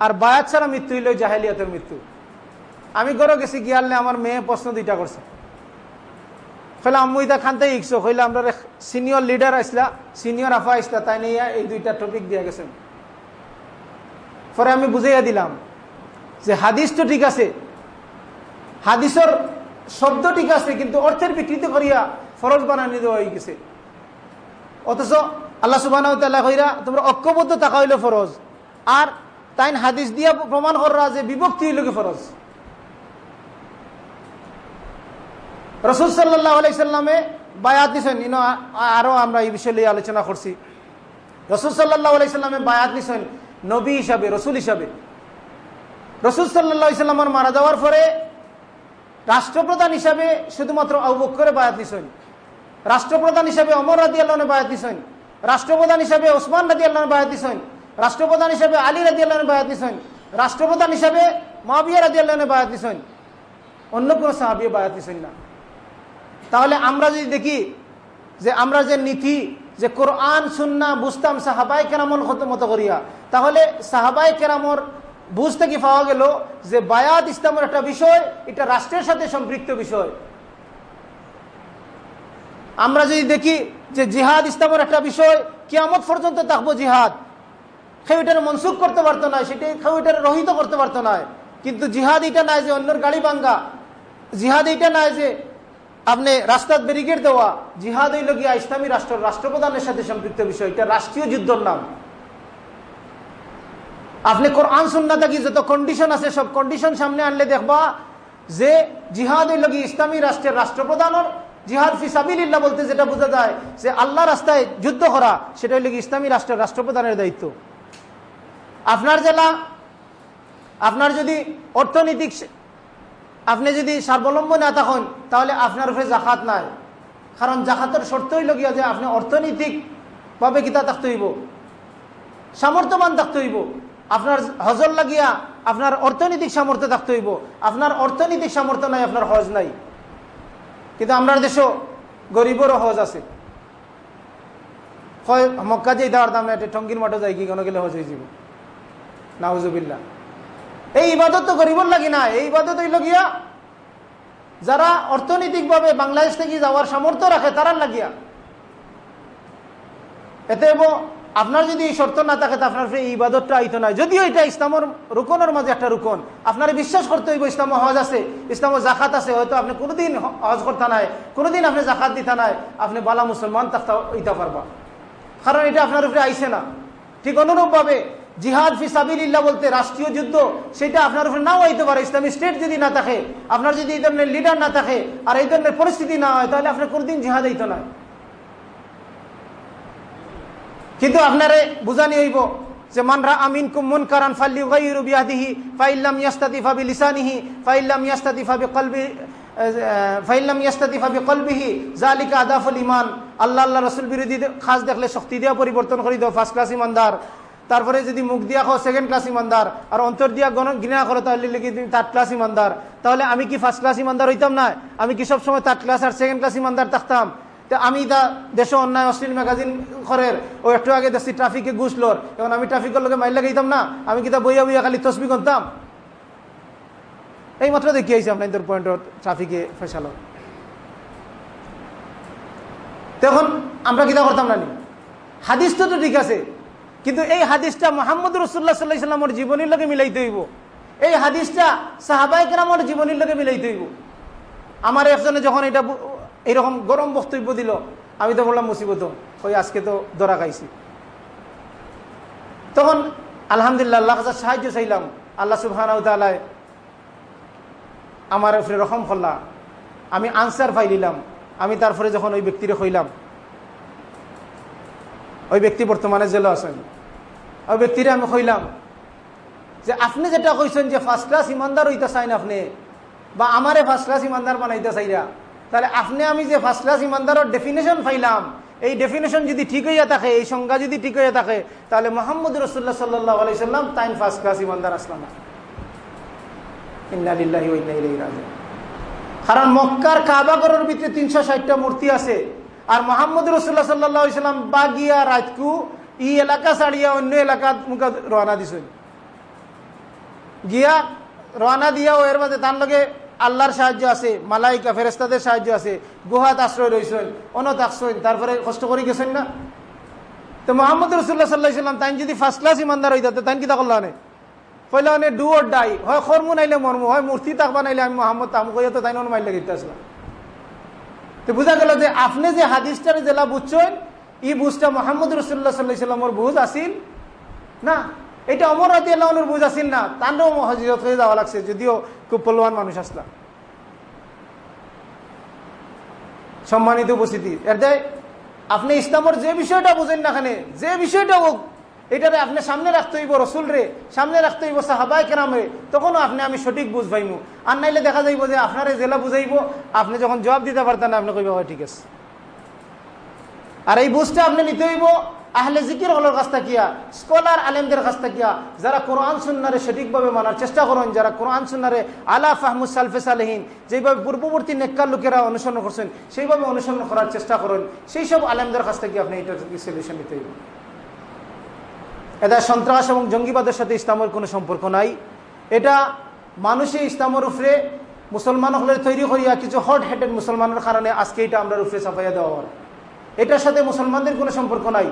Speaker 1: আর বায়াত ছাড়া মৃত্যু হইল জাহেলিয়াতের মৃত্যু। আমি গড়ে গেছি গিয়ালে আমার মেয়ে প্রশ্ন দুইটা করছে। কইলে, আম্মু ইতা খানতে ইকছো কইলে, আমরা সিনিয়র লিডার আসলা সিনিয়র আফা আসলা তাই নিয়ে এই দুইটা টপিক দিয়ে গেছেন। পরে আমি বুঝাইয়া দিলাম যে হাদিস তো ঠিক আছে, হাদিসের শব্দ ঠিক আছে, কিন্তু অর্থের বিকৃতি করিয়া ফরজ বানানি দেওয়া হয়ে গেছে। অথচ আল্লাহ সুবাহ কইরা, তোমরা ঐক্যবদ্ধ থাকা হইলে ফরজ। আর তাই হাদিস দিয়া প্রমাণ করা যে বিভক্তি হইল ফরজ? রসুল সাল্লাহ আলাইসাল্লামে বায়াত দিছেন ইনো আরও আমরা এই বিষয়ে আলোচনা করছি। রসুল সাল্লাহ আলাইসাল্লামে বায়াত দিছেন নবী হিসাবে, রসুল হিসাবে। রসুল ইসলামের মারা যাওয়ার পরে রাষ্ট্রপ্রধান হিসাবে শুধুমাত্র আবুবক্করে বায়াত নিছেন। রাষ্ট্রপ্রধান হিসাবে অমর রাদি আল্লাহনে বায়াত নিছেন। রাষ্ট্রপ্রধান হিসাবে ওসমান রাদি আল্লাহনে বায়াত নিছেন। রাষ্ট্রপ্রধান হিসাবে আলী রাদি আল্লাহনে বায়াত নিছেন। রাষ্ট্রপ্রধান হিসাবে মাবিয়া রাদি আল্লাহনে বায়াত নিছেন। অন্য কোনো সাহাবিয়ে বায়াত নিছেন না। তাহলে আমরা যদি দেখি যে আমরা যে নীতি যে কোরআন সুন্না বুঝতাম, সাহাবাই কেরামল মতো করিয়া। তাহলে সাহাবাই কেরামর বুঝতে কি পাওয়া গেল যে বায়াত ইসলামের একটা বিষয়, এটা রাষ্ট্রের সাথে সম্পৃক্ত বিষয়। আমরা যদি দেখি যে জিহাদ ইসলামের একটা বিষয়, কিয়ামত পর্যন্ত থাকব জিহাদ। কেউ এটার মনসুখ করতে পারতো না সেটা কেউ এটার রহিত করতে পারতো না। কিন্তু জিহাদ এটা নাই যে অন্যর গাড়ি ভাঙ্গা। জিহাদ এটা নাই যে আপনি রাস্তার ব্যারিকেড দেওয়া, জিহাদ হইল গিয়া ইসলামী রাষ্ট্র, রাষ্ট্রপ্রধানের সাথে সম্পৃক্ত বিষয়, এটা রাষ্ট্রীয় যুদ্ধর নাম। আপনি কোরআন সুন্না থাকি যত কন্ডিশন আছে, সব কন্ডিশন সামনে আনলে দেখবা যে জিহাদ হইল গিয়ে ইসলামী রাষ্ট্রের রাষ্ট্রপ্রধানের জিহাদ ফিসাবিল্লা বলতে যেটা বোঝা যায় যে আল্লাহ রাস্তায় যুদ্ধ করা, সেটা হইল ইসলামী রাষ্ট্রের রাষ্ট্রপ্রধানের দায়িত্ব। আপনার জেলা, আপনার যদি অর্থনৈতিক আপনি যদি স্বাবলম্বী না থাকেন, তাহলে আপনার উপরে জাকাত নাই। কারণ জাকাতের শর্ত হইল গিয়া যে আপনি অর্থনৈতিক ভাবে কিতা থাকতে হইব, সামর্থ্যবান থাকতে হইব। আপনার হজর লাগিয়া আপনার অর্থনৈতিক সামর্থ্য থাকতে হইব। আপনার অর্থনৈতিক সামর্থ্য নাই, আপনার হজ নাই। কিন্তু আমরা দেশও গরিবেরও হজ আছে। হয় মক্কা যে দেওয়ার দাম একটা টঙ্গির মাঠে যাই কি, কোনো গেলে হজ হয়ে যাব নাউজুবিল্লা এই ইবাদত তো গরিবর লাগি না এই ইবাদত হইল গিয়া যারা অর্থনৈতিকভাবে বাংলাদেশ থেকে যাওয়ার সামর্থ্য রাখে, তারা লাগিয়া। এতে আপনার যদি এই শর্ত না থাকে, তা আপনার এই ইবাদতটা আইতো নয় যদিও এটা ইসলামের রুকনের মাঝে একটা রুকন, আপনার বিশ্বাস করতে হইব, ইসলাম হজ আছে, ইসলাম জাকাত আছে, হয়তো আপনি কোনোদিন হজ করতে নাই, কোনোদিন আপনি জাকাত দিতে নাই, আপনি বালা মুসলমান থাকতে ইতে পারবা। কারণ এটা আপনার উপরে আইসে না। ঠিক অনুরূপভাবে জিহাদ ফি সাবিল্লা বলতে রাষ্ট্রীয় যুদ্ধ, সেটা আপনার উপরে নাও হইতে পারে। ইসলামী স্টেট যদি না থাকে, আপনার যদি এই ধরনের লিডার না থাকে, আর এই ধরনের পরিস্থিতি না হয়, তাহলে আপনার কোনোদিন জিহাদ হইতো না। কিন্তু আপনারে বুঝানি হইব যে মানরা আমিন কুমন কারান ফাল্লি গাইরু বিয়াদিহি ফাইল্লাম ইয়াস্তাতিফা বি লিসানিহি ফাইল্লাম ইয়াস্তাতিফা বি কলবি ফাইল্লাম ইয়াস্তাতিফা বি কলবিহি জালিকা আদাফুল ইমান। আল্লাহ আল্লাহ, রসুল বিরোধী খাস দেখলে শক্তি দিয়া পরিবর্তন করে দাও ফার্স্ট ক্লাস ইমানদার। তারপরে যদি মুখ দিয়া খাও সেকেন্ড ক্লাস ইমানদার, আর অন্তর দিয়া গণ ঘৃণা করো তাহলে লিখি তুমি থার্ড ক্লাস ইমানদার। তাহলে আমি কি ফার্স্ট ক্লাস ইমানদার হইতাম না? আমি কি সবসময় থার্ড ক্লাস আর সেকেন্ড ক্লাস ইমানদার থাকতাম? তো আমি তা দেশ অন্যায় অশ্লীল ম্যাগাজিন করের ও একটু আগে দেখছি ট্রাফিকে ঘুষলোর এখন আমি ট্রাফিকের লোকে মাইল লাগাইতাম না। আমি কি তা বইয়া বইয়া খালি তসবি করতাম এই মাত্র দেখি আইসি আপনার পয়েন্ট ট্রাফিকে ফেসালো। তখন আমরা কিতা করতাম না হাদিস তো ঠিক আছে। কিন্তু এই হাদিসটা মোহাম্মদ রসুল্লাহ সাল্লাহ ইসলামের জীবনীর লোকে মিলাইতে হইব। এই হাদিসটা সাহাবাই কেরামর জীবনীর লোকে মিলাইতে হইব। আমার একজনে যখন এটা এইরকম গরম বক্তব্য দিল, আমি তো বললাম, মুসিবত ওই আজকে তো দরা খাইছি। তখন আলহামদুলিল্লাহ, আল্লাহ সাহায্য চাইলাম। আল্লাহ সুবহান আমার উপরে রকম করলা। আমি আনসার ফাইলিলাম আমি তারপরে যখন ওই ব্যক্তিরে হইলাম ওই ব্যক্তি বর্তমানে জেলে আছেন। ওই ব্যক্তিরে আমি হইলাম যে, আপনি যেটা কইছেন যে ফার্স্ট ক্লাস ইমানদার হইতে চাইন আপনি, বা আমারে ফার্স্ট ক্লাস ইমানদার বানাইতে চাইরা, তাহলে আপনি আমি যে ফার্স্ট ক্লাস ইমানদারের ডেফিনেশন পাইলাম, এই ডেফিনেশন যদি ঠিক হইয়া থাকে, এই সংজ্ঞা যদি ঠিক হইয়া থাকে, তাহলে মোহাম্মদ রসুল্লাহ সাল্লাহ আলাইসাল্লাম তাইন ফার্স্ট ক্লাস ইমানদার আসলাম। কারণ মক্কার কাবাগরের ভিতরে তিনশো ষাটটা মূর্তি আছে। আর মোহাম্মদ রসুল্লাহ সাল্লাহ ইসলাম বাগিয়া রাজকু ই এলাকা ছাড়িয়া অন্য এলাকা মুখে রওনা দিছেন। গিয়া রওনা দিয়া এর মাঝে তার লগে আল্লাহর সাহায্য আছে, মালাইকা ফেরেস্তাদের সাহায্য আছে, গুহাত আশ্রয় রয়েছেন অনত আসছেন তারপরে কষ্ট করে গেছেন না? তো মোহাম্মদ রসুল্লাহ সাল্লাহ ইসলাম তাই যদি ফার্স্ট ক্লাস ইমানদার হইতে তাই কিতা করল অনেক কইলে অনেক ডু ওর ডাই হয়, খরমু নাইলে মরমু। হয়, মূর্তি তাকবা নাইলে আমি মোহাম্মদ তাম কইয়া তো তাই নন মাইলে গেতে আসলাম। তো বোঝা গেল যে আপনি যে হাদিসটার জেলা বুঝছেন, ই বুঝটা মোহাম্মদ রসুল্লাহ সাল্লাহ ইসলামর বুঝ আসিল? না। এটা অমর রাতি আল্লাহর বুঝ আসিল না। তান্ডও হজিরত হয়ে যাওয়া লাগছে, যদিও খুব পলোয়ান মানুষ আসলাম। সম্মানিত উপস্থিতি। দেয়, আপনি ইসলামর যে বিষয়টা বুঝেন না যে বিষয়টা এটারে আপনি সামনে রাখতে হইব রসুল রে, সামনে রাখতে হইব সাহাবাই রে, তখনও আপনি আমি সঠিক বুঝ পাইমু। আর নাইলে দেখা যাইব যে আপনার জেলা বুঝাইব, আপনি যখন জবাব দিতে পারতেন আপনি কইব, হয়, ঠিক আছে। আর এই বুঝটা আপনি নিতে হইব আহলে জিকির হলোর কাছ থাকিয়া, স্কলার আলেমদের কাছ থাকিয়া, যারা কোরআন সুন্নারে সঠিকভাবে মানার চেষ্টা করেন, যারা কোরআন সুন্নারে আলা ফাহমুদ সালফে সালেহীন যেভাবে পূর্ববর্তী নেককার লোকেরা অনুসরণ করছেন, সেইভাবে অনুসরণ করার চেষ্টা করেন সেই সব আলেমদের কাছ থেকে আপনি এটা সলিউশন নিতে হইব। এটা সন্ত্রাস এবং জঙ্গিবাদের সাথে ইসলামের কোনো সম্পর্ক নাই। এটা মানুষই ইসলামের উপরে মুসলমান হলে তৈরি করিয়া কিছু হট হেডেড মুসলমানের কারণে আজকে এটা আমরা উপরে চাপাইয়া দেওয়া হয়। এটার সাথে মুসলমানদের কোনো সম্পর্ক নাই।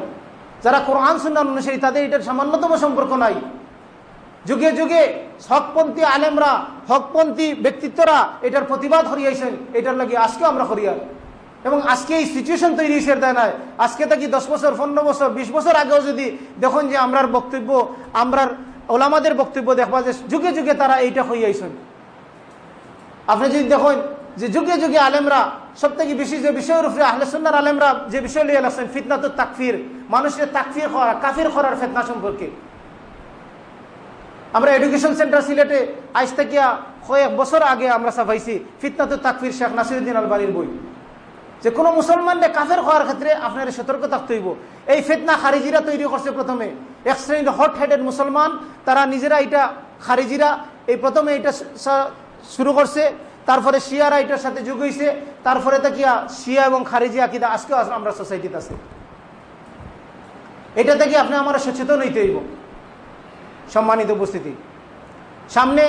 Speaker 1: যারা কোরআন সুন্নান অনুসারী, তাদের এটার সামান্যতম সম্পর্ক নাই। যুগে যুগে হকপন্থী আলেমরা, হকপন্থী ব্যক্তিত্বরা এটার প্রতিবাদ হরিয়াইছেন এটার লাগে আজকে আমরা হরিয়া এবং আজকে এই সিচুয়েশন তৈরি হয়েছে দেয় নয় আজকে থেকে দশ বছর, পনেরো বছর, বিশ বছর আগেও যদি দেখুন যে আমরার বক্তব্য, আমরার ওলামাদের বক্তব্য দেখবা যে যুগে যুগে তারা এইটা হইয়াইছেন। আপনি যদি দেখুন যে যুগে যুগে আলেমরা সব থেকে বেশি যে বিষয়ের উপরে আহলেসন্দার আলেমরা যে বিষয় লিয়ে আসছেন তো তাকফির, মানুষের তাকফির করা কাফির করার ফেতনা সম্পর্কে। আমরা এডুকেশন সেন্টার সিলেটে আজ থেকে কয়েক বছর আগে আমরা সাফাইছি, ফিতনা তো তাকফির শেখ নাসিরুদ্দিন আলবানির বই। যে কোনো মুসলমানকে কাফের হওয়ার ক্ষেত্রে আপনার সতর্ক থাকতে হইব। এই ফেতনা খারিজিরা তৈরি করছে প্রথমে। এক শ্রেণির হট হেডেড মুসলমান, তারা নিজেরা এটা খারিজিরা, এই প্রথমে এটা শুরু করছে, তারপরে শিয়ারা এটার সাথে যোগ হয়েছে তারপরে দেখিয়া শিয়া এবং খারিজি আকিদা, আজকেও আমরা সোসাইটিতে আছে। এটা থেকে আপনি আমরা সচেতন হইতে হইব। সম্মানিত উপস্থিতি। সামনে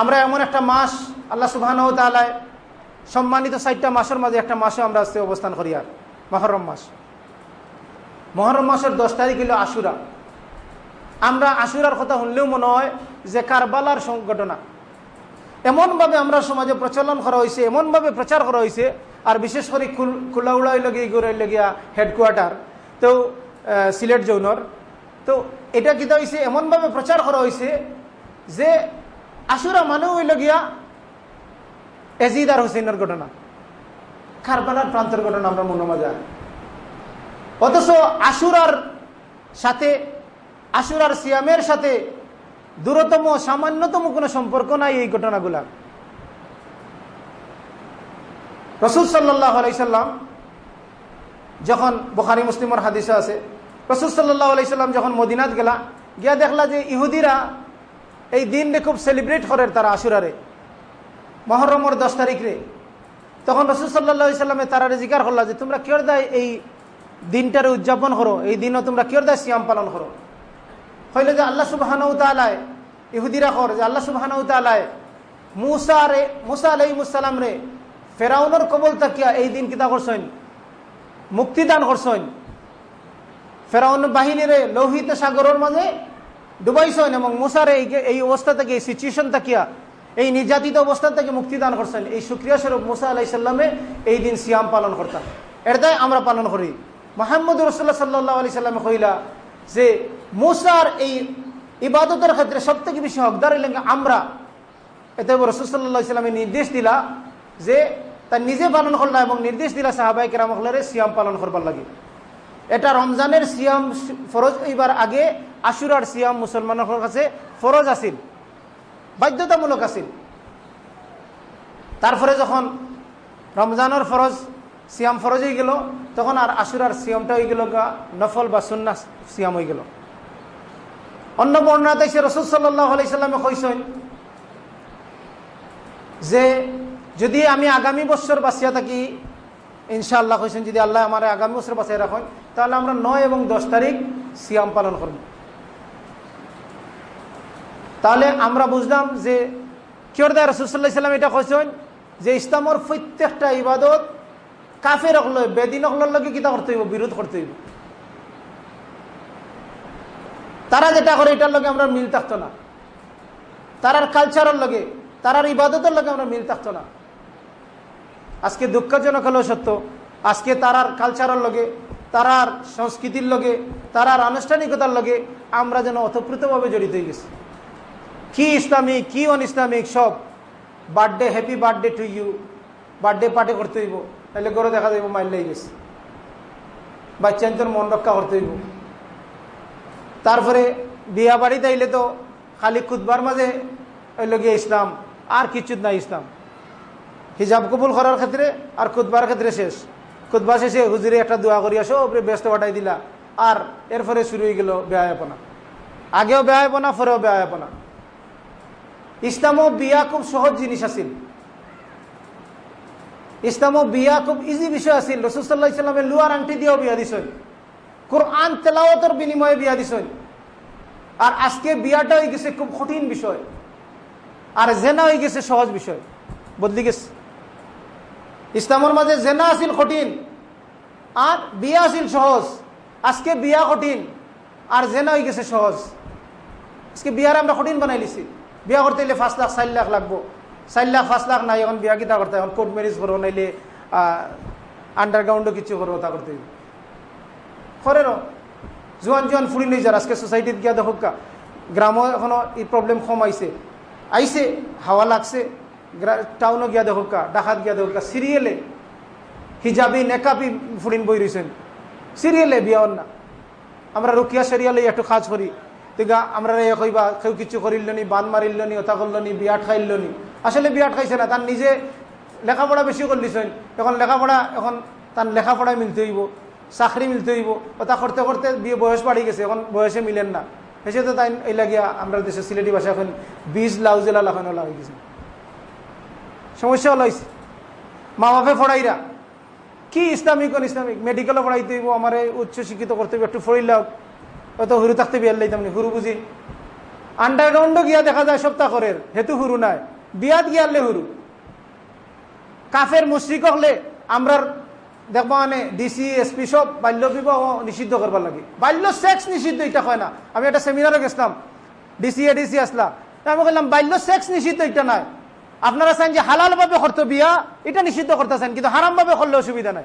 Speaker 1: আমরা এমন একটা মাস, আল্লাহ সুবাহ তালায় সম্মানিত ষাটটা মাসের মাঝে একটা মাসে আমরা আজকে অবস্থান করি আর, মহরম মাস। মহরম মাসের দশ তারিখ হলো আশুরা। আমরা আশুরার কথা শুনলেও মনে হয় যে কারবালার ঘটনা এমনভাবে আমরা সমাজে প্রচলন করা হয়েছে, এমনভাবে প্রচার করা হয়েছে, আর বিশেষ করে খুলাউড়া লগিয়ে গড়ে লগিয়া হেডকোয়ার্টার তো সিলেট জৌনর। তো, এটা কিতা হয়েছে? এমনভাবে প্রচার করা হয়েছে যে আশুরা মানে হইল এজিদ আর হুসেনের ঘটনা। কারবালার প্রান্তের ঘটনা আমরা মনে মজা। অথচ আশুরার সাথে, আশুরার সিয়ামের সাথে দূরতম, সামান্যতম কোনো সম্পর্ক নাই এই ঘটনাগুলা। রসুল সাল্লাহ আলাইসাল্লাম যখন বখারি মুসলিমর হাদিসা আছে, রসুল সাল্লাহ আলাইসাল্লাম যখন মদিনাত গেলা, গিয়া দেখলা যে ইহুদিরা এই দিনরে খুব সেলিব্রেট করে তারা আশুরারে। মহরমর দশ তারিখ। তখন রসুল সাল্লা সাল্লামে তারা জিকার করলা যে, তোমরা কেউ দায় এই দিনটারে উদযাপন করো? এই দিনও তোমরা কেউ দায় সিয়াম পালন করো? হইলে যে, আল্লাহ সুবাহানউ তালায় ইহুদিরা কর যে, আল্লাহ সুবাহানউ তালায় মুসা রে, মুসা আলাই মুসালাম রে, ফেরাউনের কবল তাকিয়া এই দিন কিতা করছেন? মুক্তিদান করছেন? ফেরাউন বাহিনীরে লোহিত সাগরের মাঝে ডুবাইছেন এবং মুসারে এই অবস্থা থেকে, এই সিচুয়েশন তাকিয়া এই নির্যাতিত অবস্থা থেকে মুক্তিদান করছেন। এই সুক্রিয়া স্বরূপ মুসা আলাইসাল্লামে এই দিন সিয়াম পালন করতাম এটাই আমরা পালন করি। মোহাম্মদ রসুল্লাহ সাল্লাহ আলি সাল্লামে কইলা যে, মুসার এই ইবাদতের ক্ষেত্রে সব থেকে বেশি হকদার হইলেন আমরা। এতে রসুল্লাহ ইসলামে নির্দেশ দিলা যে, তার নিজে পালন করলা এবং নির্দেশ দিলা সাহাবাই কেরামকলারে সিয়াম পালন করবার লাগে। এটা রমজানের সিয়াম ফরজ এইবার আগে আশুরার সিয়াম মুসলমানের কাছে ফরজ আছিল। বাধ্যতামূলক আছিল। তারপরে যখন রমজানের ফরজ সিয়াম ফরজ হয়ে গেল, তখন আর আশুরার সিয়ামটা হয়ে গেল নফল বা সুন্না সিয়াম হয়ে গেল। অন্য বর্ণাতে সে রসুল সাল্লাহ আলাইসাল্লামে কইসেন যে, যদি আমি আগামী বছর বাঁচিয়া থাকি, ইনশাআল্লাহ কইসেন যদি আল্লাহ আমার আগামী বছর বাঁচিয়ে রাখেন তাহলে আমরা নয় এবং দশ তারিখ সিয়াম পালন করব তাহলে আমরা বুঝলাম যে কিয়র দেয় রসুল্লাহ সাল্লাম এটা কইসেন যে ইসলামর প্রত্যেকটা ইবাদত কাফের অকল বেদিন অকলের লগে কিতা করতে হইব? বিরোধ করতে হইব। তারা যেটা করে এটার লগে আমরা মিল থাকতো না। তারার কালচারের লগে, তারার ইবাদতের লগে আমরা মিল থাকতো না। আজকে দুঃখজনক হলেও সত্য। আজকে তারার কালচারের লগে, তারার সংস্কৃতির লগে, তারার আনুষ্ঠানিকতার লগে আমরা যেন অতপ্রুতভাবে জড়িত হয়ে গেছি। কি ইসলামিক, কি অন ইসলামিক সব। Birthday happy birthday to you birthday party করতে হইব। তাহলে গরো দেখা যাইব, মাইল লেগে গেছে। বাচ্চান্তর মন রক্ষা করতে হইব। তারপরে বিয়া বাড়িতে আইলে তো খালি খুদবার মাঝে হইল গিয়ে ইসলাম, আর কিছু নাই ইসলাম। হিজাব কবুল করার ক্ষেত্রে আর খুদবার ক্ষেত্রে শেষ। খুদবা শেষে হুজুরে একটা দোয়া করিয়া সবরে ব্যস্ত পাঠাই দিলা। আর এরপরে শুরু হয়ে গেল বেয়াপনা আগেও বেয়াপনা পরেও বেয়াপনা ইসলামও বিয়া খুব সহজ জিনিস আছিল। ইসলামও বিয়া খুব ইজি বিষয় আছিল। রসুল্লাহ ইসলামের লুয়ার আংটি দিয়েও বিয়া দিছেন। কোরআন তেলাওয়াতের বিনিময়ে বিয়া দিছেন। আর আজকে বিয়াটা হয়ে গেছে খুব কঠিন বিষয়। আর জেনা হয়ে গেছে সহজ বিষয়। বদলি গেছে। ইসলামের মাঝে জেনা আছিল কঠিন। আর বিয়া আছিল সহজ। আজকে বিয়া কঠিন। আর জেনা হয়ে গেছে সহজ। আজকে বিয়ার আমরা কঠিন বানাই লিছি বিয়া করতে হলে পাঁচ লাখ, চার লাখ লাগবো। চার লাখ, পাঁচ লাখ নাই এখন বিয়া কিতা করতে, এখন কোর্ট ম্যারেজ করব, নাইলে আন্ডারগ্রাউন্ডও কিছু করব তা করতে। করে জোয়ান জোয়ান ফুরি নিয়ে যার আজকে সোসাইটিত গিয়া দেখো গ্রামও এখনও এই প্রবলেম কম আইছে আইছে হাওয়া লাগছে টাউনও গিয়া দেখো ডাকাত গিয়া দেখো সিরিয়েলে হিজাবি নেকাপি ফুরিন বই রয়েছেন সিরিয়েলে বিয়া না। আমরা রুকিয়া সিরিয়ালে একটু কাজ করি। তিগা, আমরা এ কইবা, কেউ কিছু করিল নি বান মারিল নি ওটা করল নি বিয়াট খাইল নি আসলে বিয়াট খাইছে না, তার নিজে লেখাপড়া বেশি করলিছেন। এখন লেখাপড়া, এখন তার লেখাপড়ায় মিলতে হইব, চাকরি মিলতে হইব ওটা করতে করতে বিয়ে বয়স বাড়ি গেছে, এখন বয়সে মিলেন না। হেসে তো তাই এই লাগিয়া আমরা দেশে সিলেটি ভাষা এখন বীজ লাউজেলা লাগানো লাগা গেছে। সমস্যা হলো মা বাপে ফড়াইরা, কি ইসলামিক ইসলামিক মেডিকেলও পড়াইতে হইব, আমার উচ্চ শিক্ষিত করতে হইব, একটু ফড়িলাও হয়তো হুরু থাকতে বিয়ার লাইতাম হুরু বুঝি। আন্ডারগ্রাউন্ডও গিয়া দেখা যায় সপ্তাহ করের হেতু হুরু নাই। বিয়াত গিয়ারলে হুরু। কাফের মুশ্রিক হলে আমরা দেখব মানে ডিসি এসপি সব বাল্য বিবাহ নিষিদ্ধ করবার লাগে। বাল্য সেক্স নিষিদ্ধ, এটা হয় না। আমি একটা সেমিনারে গেছিলাম। ডিসি এ ডিসি আসলা। আমি বললাম, বাল্য সেক্স নিষিদ্ধ, এটা নাই। আপনারা চান যে হালাল ভাবে করতে বিয়া, এটা নিষিদ্ধ করতেছেন, কিন্তু হারাম ভাবে করলে অসুবিধা নাই।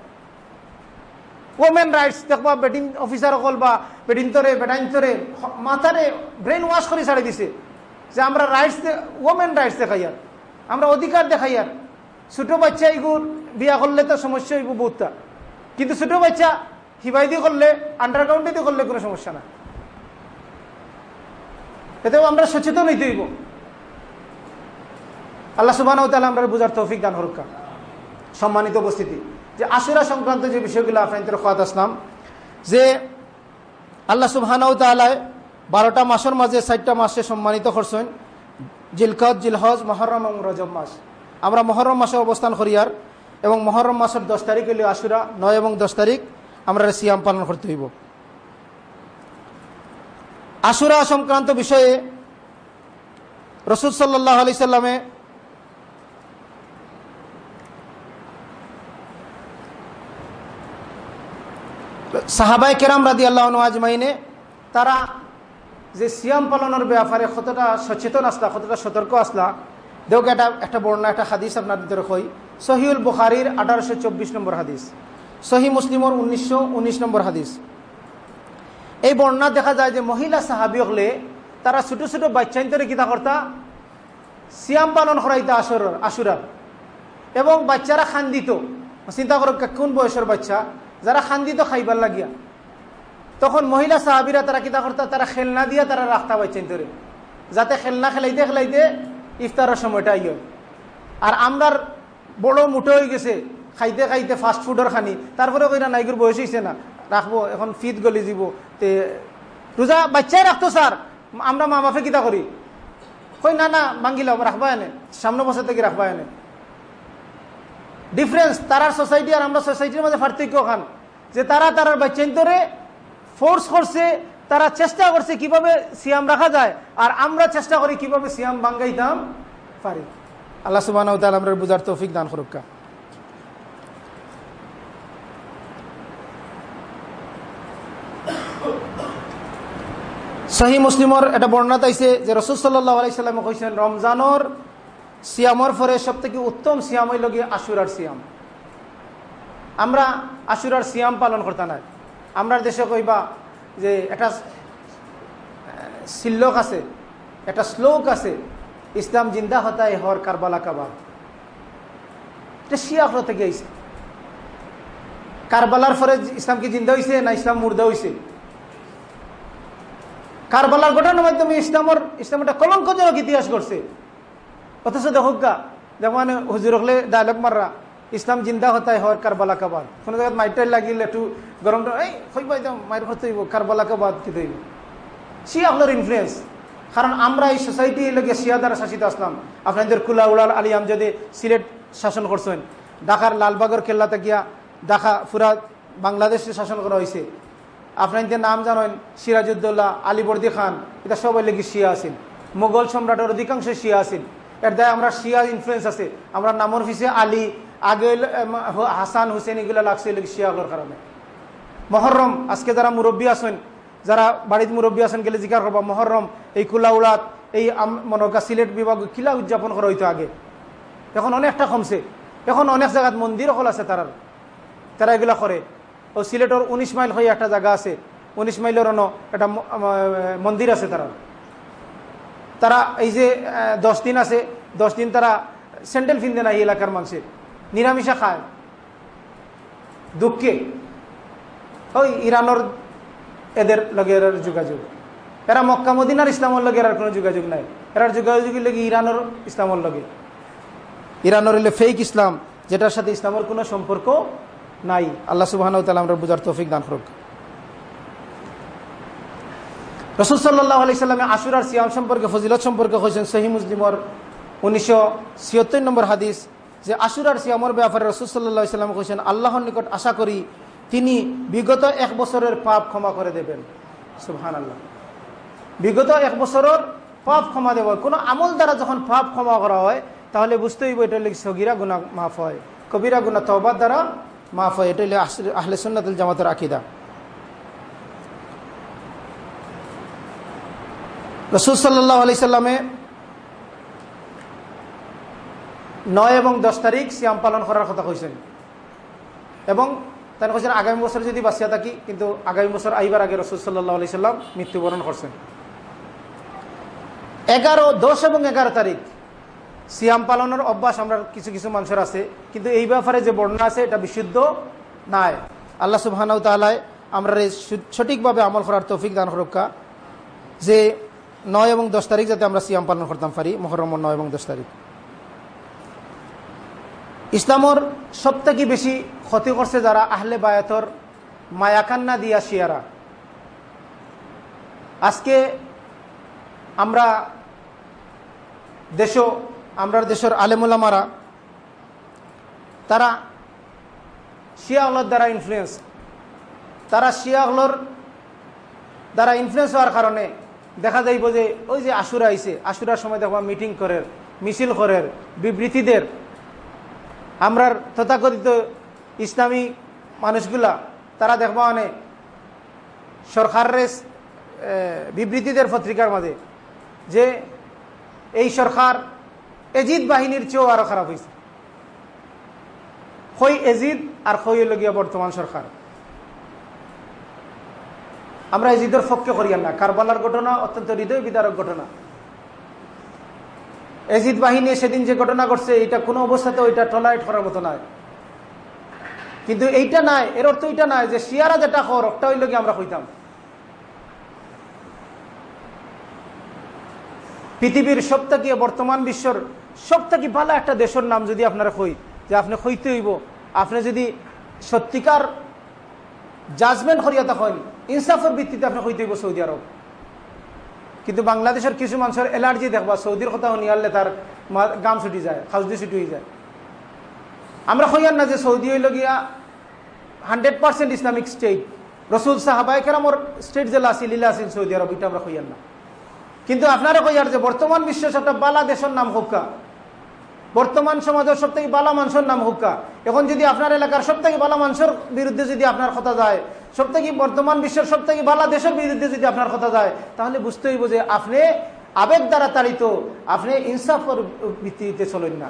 Speaker 1: ওমেন রাইটস দেখবা বেটিং অফিসার অকল বা বেটিং তরে বেটাইন তরে, মাথারে ব্রেন ওয়াশ করে ছাড়ি দিছে। যে আমরা রাইটস ওমেন রাইটস দেখাই আর। আমরা অধিকার দেখাই আর। ছোট বাচ্চা এগুর বিয়া করলে তো সমস্যা হইব বহুতটা। কিন্তু ছোট বাচ্চা হিবাই দিয়ে করলে আন্ডারগ্রাউন্ডে দিয়ে করলে কোনো সমস্যা না। এতেও আমরা সচেতন হইতে হইব। আল্লাহ সুবাহ আমরা বুঝার তৌফিক দান হরকা সম্মানিত উপস্থিতি। যে আশুরা সংক্রান্ত যে বিষয়গুলো আপনাদের খাত আসলাম, যে আল্লাহ সুবহানাউ তালায় বারোটা মাসের মাঝে ষাটটা মাসে সম্মানিত করছেন জিলকত জিলহজ, মহরম এবং রজব মাস। আমরা মহরম মাসে অবস্থান করিয়ার এবং মহরম মাসের দশ তারিখ হইলে আশুরা, নয় এবং দশ তারিখ আমরা সিয়াম পালন করতে হইব। আশুরা সংক্রান্ত বিষয়ে রসুদ সাল্লাহ আলি সাল্লামে সাহাবাই কেরাম রাদি আল্লাহ আজমাইনে তারা যে সিয়াম পালনের ব্যাপারে কতটা সচেতন আসলা, কতটা সতর্ক আসলা দেওকে একটা একটা বর্ণনা একটা হাদিস আপনার ভিতরে কই। সহিউল বুখারির আঠারোশো চব্বিশ নম্বর হাদিস সহি মুসলিমর উনিশশো উনিশ নম্বর হাদিস। এই বর্ণনা দেখা যায় যে মহিলা সাহাবি হলে তারা ছোট ছোট বাচ্চান্তরে কিতা কর্তা? সিয়াম পালন করাইতে আসর আসুরার। এবং বাচ্চারা খান্দিত। চিন্তা করো কোন বয়সের বাচ্চা? যারা খান্দিত খাইবার লাগিয়া। তখন মহিলা সাহাবিরা তারা কিতা করতা? তারা খেলনা দিয়া তারা রাখতা পাইছেন তোরে যাতে খেলনা খেলাইতে খেলাইতে ইফতারের সময়টা আইয়। আর আমরার বড় মুঠো হয়ে গেছে, খাইতে খাইতে ফাস্ট ফুডের খানি। তারপরে কইরা, নাইগুর বয়স হয়েছে না, রাখব, এখন ফিট গলি যাব তে রোজা বাচ্চাই রাখতো স্যার আমরা মা বাপে কিতা করি? কই, না না ভাঙ্গিলাম রাখবা এনে, সামনে বছর থেকে রাখবা এনে? ডিফারেন্স তারার সোসাইটি আর আমরা সোসাইটির মধ্যে পার্থক্য খান। যে তারা তারার বাচ্চান্তরে ফোর্স করছে, তারা চেষ্টা করছে কীভাবে সিয়াম রাখা যায়, আর আমরা চেষ্টা করি কীভাবে সিয়াম বাঙ্গাইতাম পারি। আল্লাহ সুবাহ আমরা বুঝার তৌফিক দান করুকা সহি মুসলিমর এটা বর্ণনা আইছে যে রসুল সাল্লাহ আলাইসাল্লামে কইছেন, রমজানর সিয়ামর ফরে সব থেকে উত্তম সিয়াম হইল গিয়ে আশুরার সিয়াম। আমরা আশুরার সিয়াম পালন করতে নাই আমরা দেশে কইবা যে একটা সিল্লক আছে, একটা শ্লোক আছে, ইসলাম জিন্দা হতায় হর কারবালা কাবা এটা শিয়াফর থেকে আইছে। কারবালার ফরে ইসলাম কি জিন্দা হয়েছে না ইসলাম মুর্দা হয়েছে কারবালার ঘটনার মাধ্যমে ইসলামর ইসলাম একটা কলঙ্কজনক ইতিহাস করছে অথচ দেখুক গা যেমন হুজুর হলে ডায়লগ মাররা। ইসলাম জিন্দা হতায় হওয়ার কারবালা কাবাদ। কোনো জায়গায় মাইটাই লাগিল একটু গরম এই, হইব একদম মায়ের হইব, কারবালা কাবাদ কি হইব। শিয়া হলোর ইনফ্লুয়েন্স কারণ আমরা এই সোসাইটি লগে শিয়া দ্বারা শাসিত আসলাম। আপনাদের কুলা উলাল আলী আমজাদে সিলেট শাসন করছেন। ঢাকার লালবাগর কেল্লাতে গিয়া ঢাকা পুরা বাংলাদেশে শাসন করা হয়েছে আপনাদের নাম জানেন সিরাজউদ্দৌলা, আলিবর্দি খান, এটা সবাই লেগে শিয়া আছেন। মোগল সম্রাটের অধিকাংশ শিয়া আছেন। এর দায় আমরা শিয়া ইনফ্লুয়েন্স আছে। আমরা নামর ফিসে আলী আগে হাসান হুসেন এগুলো লাগছে শিয়াগর কারণে। মহরম, আজকে যারা মুরব্বী আছেন, যারা বাড়িতে মুরব্বী আছেন, গেলে জিকার করবা, মহরম, এই কুলাউড়াত এই মনকা সিলেট বিভাগ, কিলা উদযাপন করা হইতো আগে? এখন অনেকটা কমছে। এখন অনেক জায়গাত মন্দির হল আছে তারার। তারা এগুলা করে। ও সিলেটর উনিশ মাইল হয়ে একটা জায়গা আছে। উনিশ মাইলের অন্য একটা মন্দির আছে তারা তারা এই যে দশ দিন আছে। দশ দিন তারা স্যান্ডেল ফিনদে না এই এলাকার মানুষের। নিরামিষা খায়। দুঃখে। ওই ইরানোর এদের লগে এর যোগাযোগ। এরা মক্কা মদিনার ইসলামের লগে এরার কোনো যোগাযোগ নাই। এরার যোগাযোগের লগে ইরানোর, ইসলামের লগে। ইরানোর হলে ফেক ইসলাম, যেটার সাথে ইসলামের কোনো সম্পর্ক নাই। আল্লাহ সুবাহ আমরা বুঝার তৌফিক দান করুক। রসুল সাল্লাহ আলি সাল্লামে আশুরার সিয়াম সম্পর্কে, ফজিলত সম্পর্কে হয়েছেন সহি মুসলিমর উনিশশো ছিয়ত্তর নম্বর হাদিস। যে আশুরার সিয়ামর ব্যাপারে রসুল সাল্লাহ সাল্লাম কইছেন, আল্লাহর নিকট আশা করি তিনি বিগত এক বছরের পাপ ক্ষমা করে দেবেন। সুহান আল্লাহ বিগত এক বছরের পাপ ক্ষমা দেব। কোনো আমল দ্বারা যখন পাপ ক্ষমা করা হয়, তাহলে বুঝতেই এটা সগিরা গুণা মাফ হয়। কবিরা গুণা তবার দ্বারা মাফ হয়। এটা আহলে সুন্নাতুল জামাতের আকিদা। রসুল সাল্লাহ আলি সাল্লামে নয় এবং দশ তারিখ সিয়াম পালন করার কথা কইছেন। এবং তাই কৈছেন আগামী বছর যদি বাঁচিয়া থাকি, কিন্তু আগামী বছর আইবার আগে রসুল সাল্লাহ আলি সাল্লাম মৃত্যুবরণ করছেন। এগারো, দশ এবং এগারো তারিখ, সিয়াম পালনের অভ্যাস আমরা কিছু কিছু মানুষের আছে, কিন্তু এই ব্যাপারে যে বর্ণনা আছে, এটা বিশুদ্ধ নাই। আল্লাহ সুবাহানাউ তালায় আমরা সঠিকভাবে আমল করার তৌফিক দান হরক্কা যে নয় এবং দশ তারিখ যাতে আমরা সিয়াম পালন করতাম পারি, মহরম নয় এবং দশ তারিখ। ইসলামর সব থেকে বেশি ক্ষতি করছে যারা আহলে বায়াতর মায়াকান্না দিয়া শিয়ারা। আজকে আমরা দেশ আমরা দেশের আলেমুলামারা, তারা শিয়াগুলোর দ্বারা ইনফ্লুয়েন্স তারা শিয়াগুলোর দ্বারা ইনফ্লুয়েন্স হওয়ার কারণে দেখা যাইব যে ওই যে আশুরা আইছে, আশুরার সময় দেখবা মিটিং করের, মিছিল করের, বিবৃতিদের আমরার তথাকথিত ইসলামী মানুষগুলা, তারা দেখবা মানে সরকারের বিবৃতিদের পত্রিকার মাঝে যে এই সরকার এজিদ বাহিনীর চেয়েও আরও খারাপ হয়েছে হই এজিদ আর হই লগিয়া বর্তমান সরকার। আমরা এজিদের পক্ষে করিয়ান না। কারবালার ঘটনা অত্যন্ত হৃদয় বিদারক ঘটনা। এজিদ বাহিনী সেদিন যে ঘটনা করছে এটা কোনো অবস্থাতে ওইটা টলাইট করার মতো নয়। কিন্তু এইটা নাই, এর অর্থ এইটা নাই যে শিয়ারা যেটা খর ওটা ওই লোকে আমরা হইতাম পৃথিবীর সব থেকে বর্তমান বিশ্বর সব থেকে ভালো একটা দেশের নাম যদি আপনারা কই যে আপনি হইতে হইব। আপনি যদি সত্যিকার জাজমেন্ট হরিয়াতা হন, ইনসাফের ভিত্তিতে আপনি হইতে হইব সৌদি আরব। কিন্তু বাংলাদেশের কিছু মানুষের এলার্জি দেখবা, সৌদির কথা নিয়ালে তার গাম ছুটি যায় খাউদি ছুটি হয়ে যায়। আমরা হইয়ার না যে সৌদি হইল গিয়া হান্ড্রেড পার্সেন্ট ইসলামিক স্টেট রসুল সাহাবাই কেরামর স্টেট জেলা আছিল লীলা আছিল সৌদি আরব, এটা আমরা হইয়ার না। কিন্তু আপনারা কইয়ার যে বর্তমান বিশ্বের সবটা বালা দেশের নাম হুক্কা বর্তমান সমাজের সব থেকে বালা মানুষের নাম হুক্কা এখন যদি আপনার এলাকার সব থেকে বালা মানুষের বিরুদ্ধে যদি আপনার কথা যায় সব থেকে বর্তমান বিশ্বের সব থেকে বালা দেশের বিরুদ্ধে যদি আপনার কথা যায়, তাহলে বুঝতে হইব যে আপনি আবেগ দ্বারা তাড়িত, আপনি ইনসাফের ভিত্তিতে চলেন না।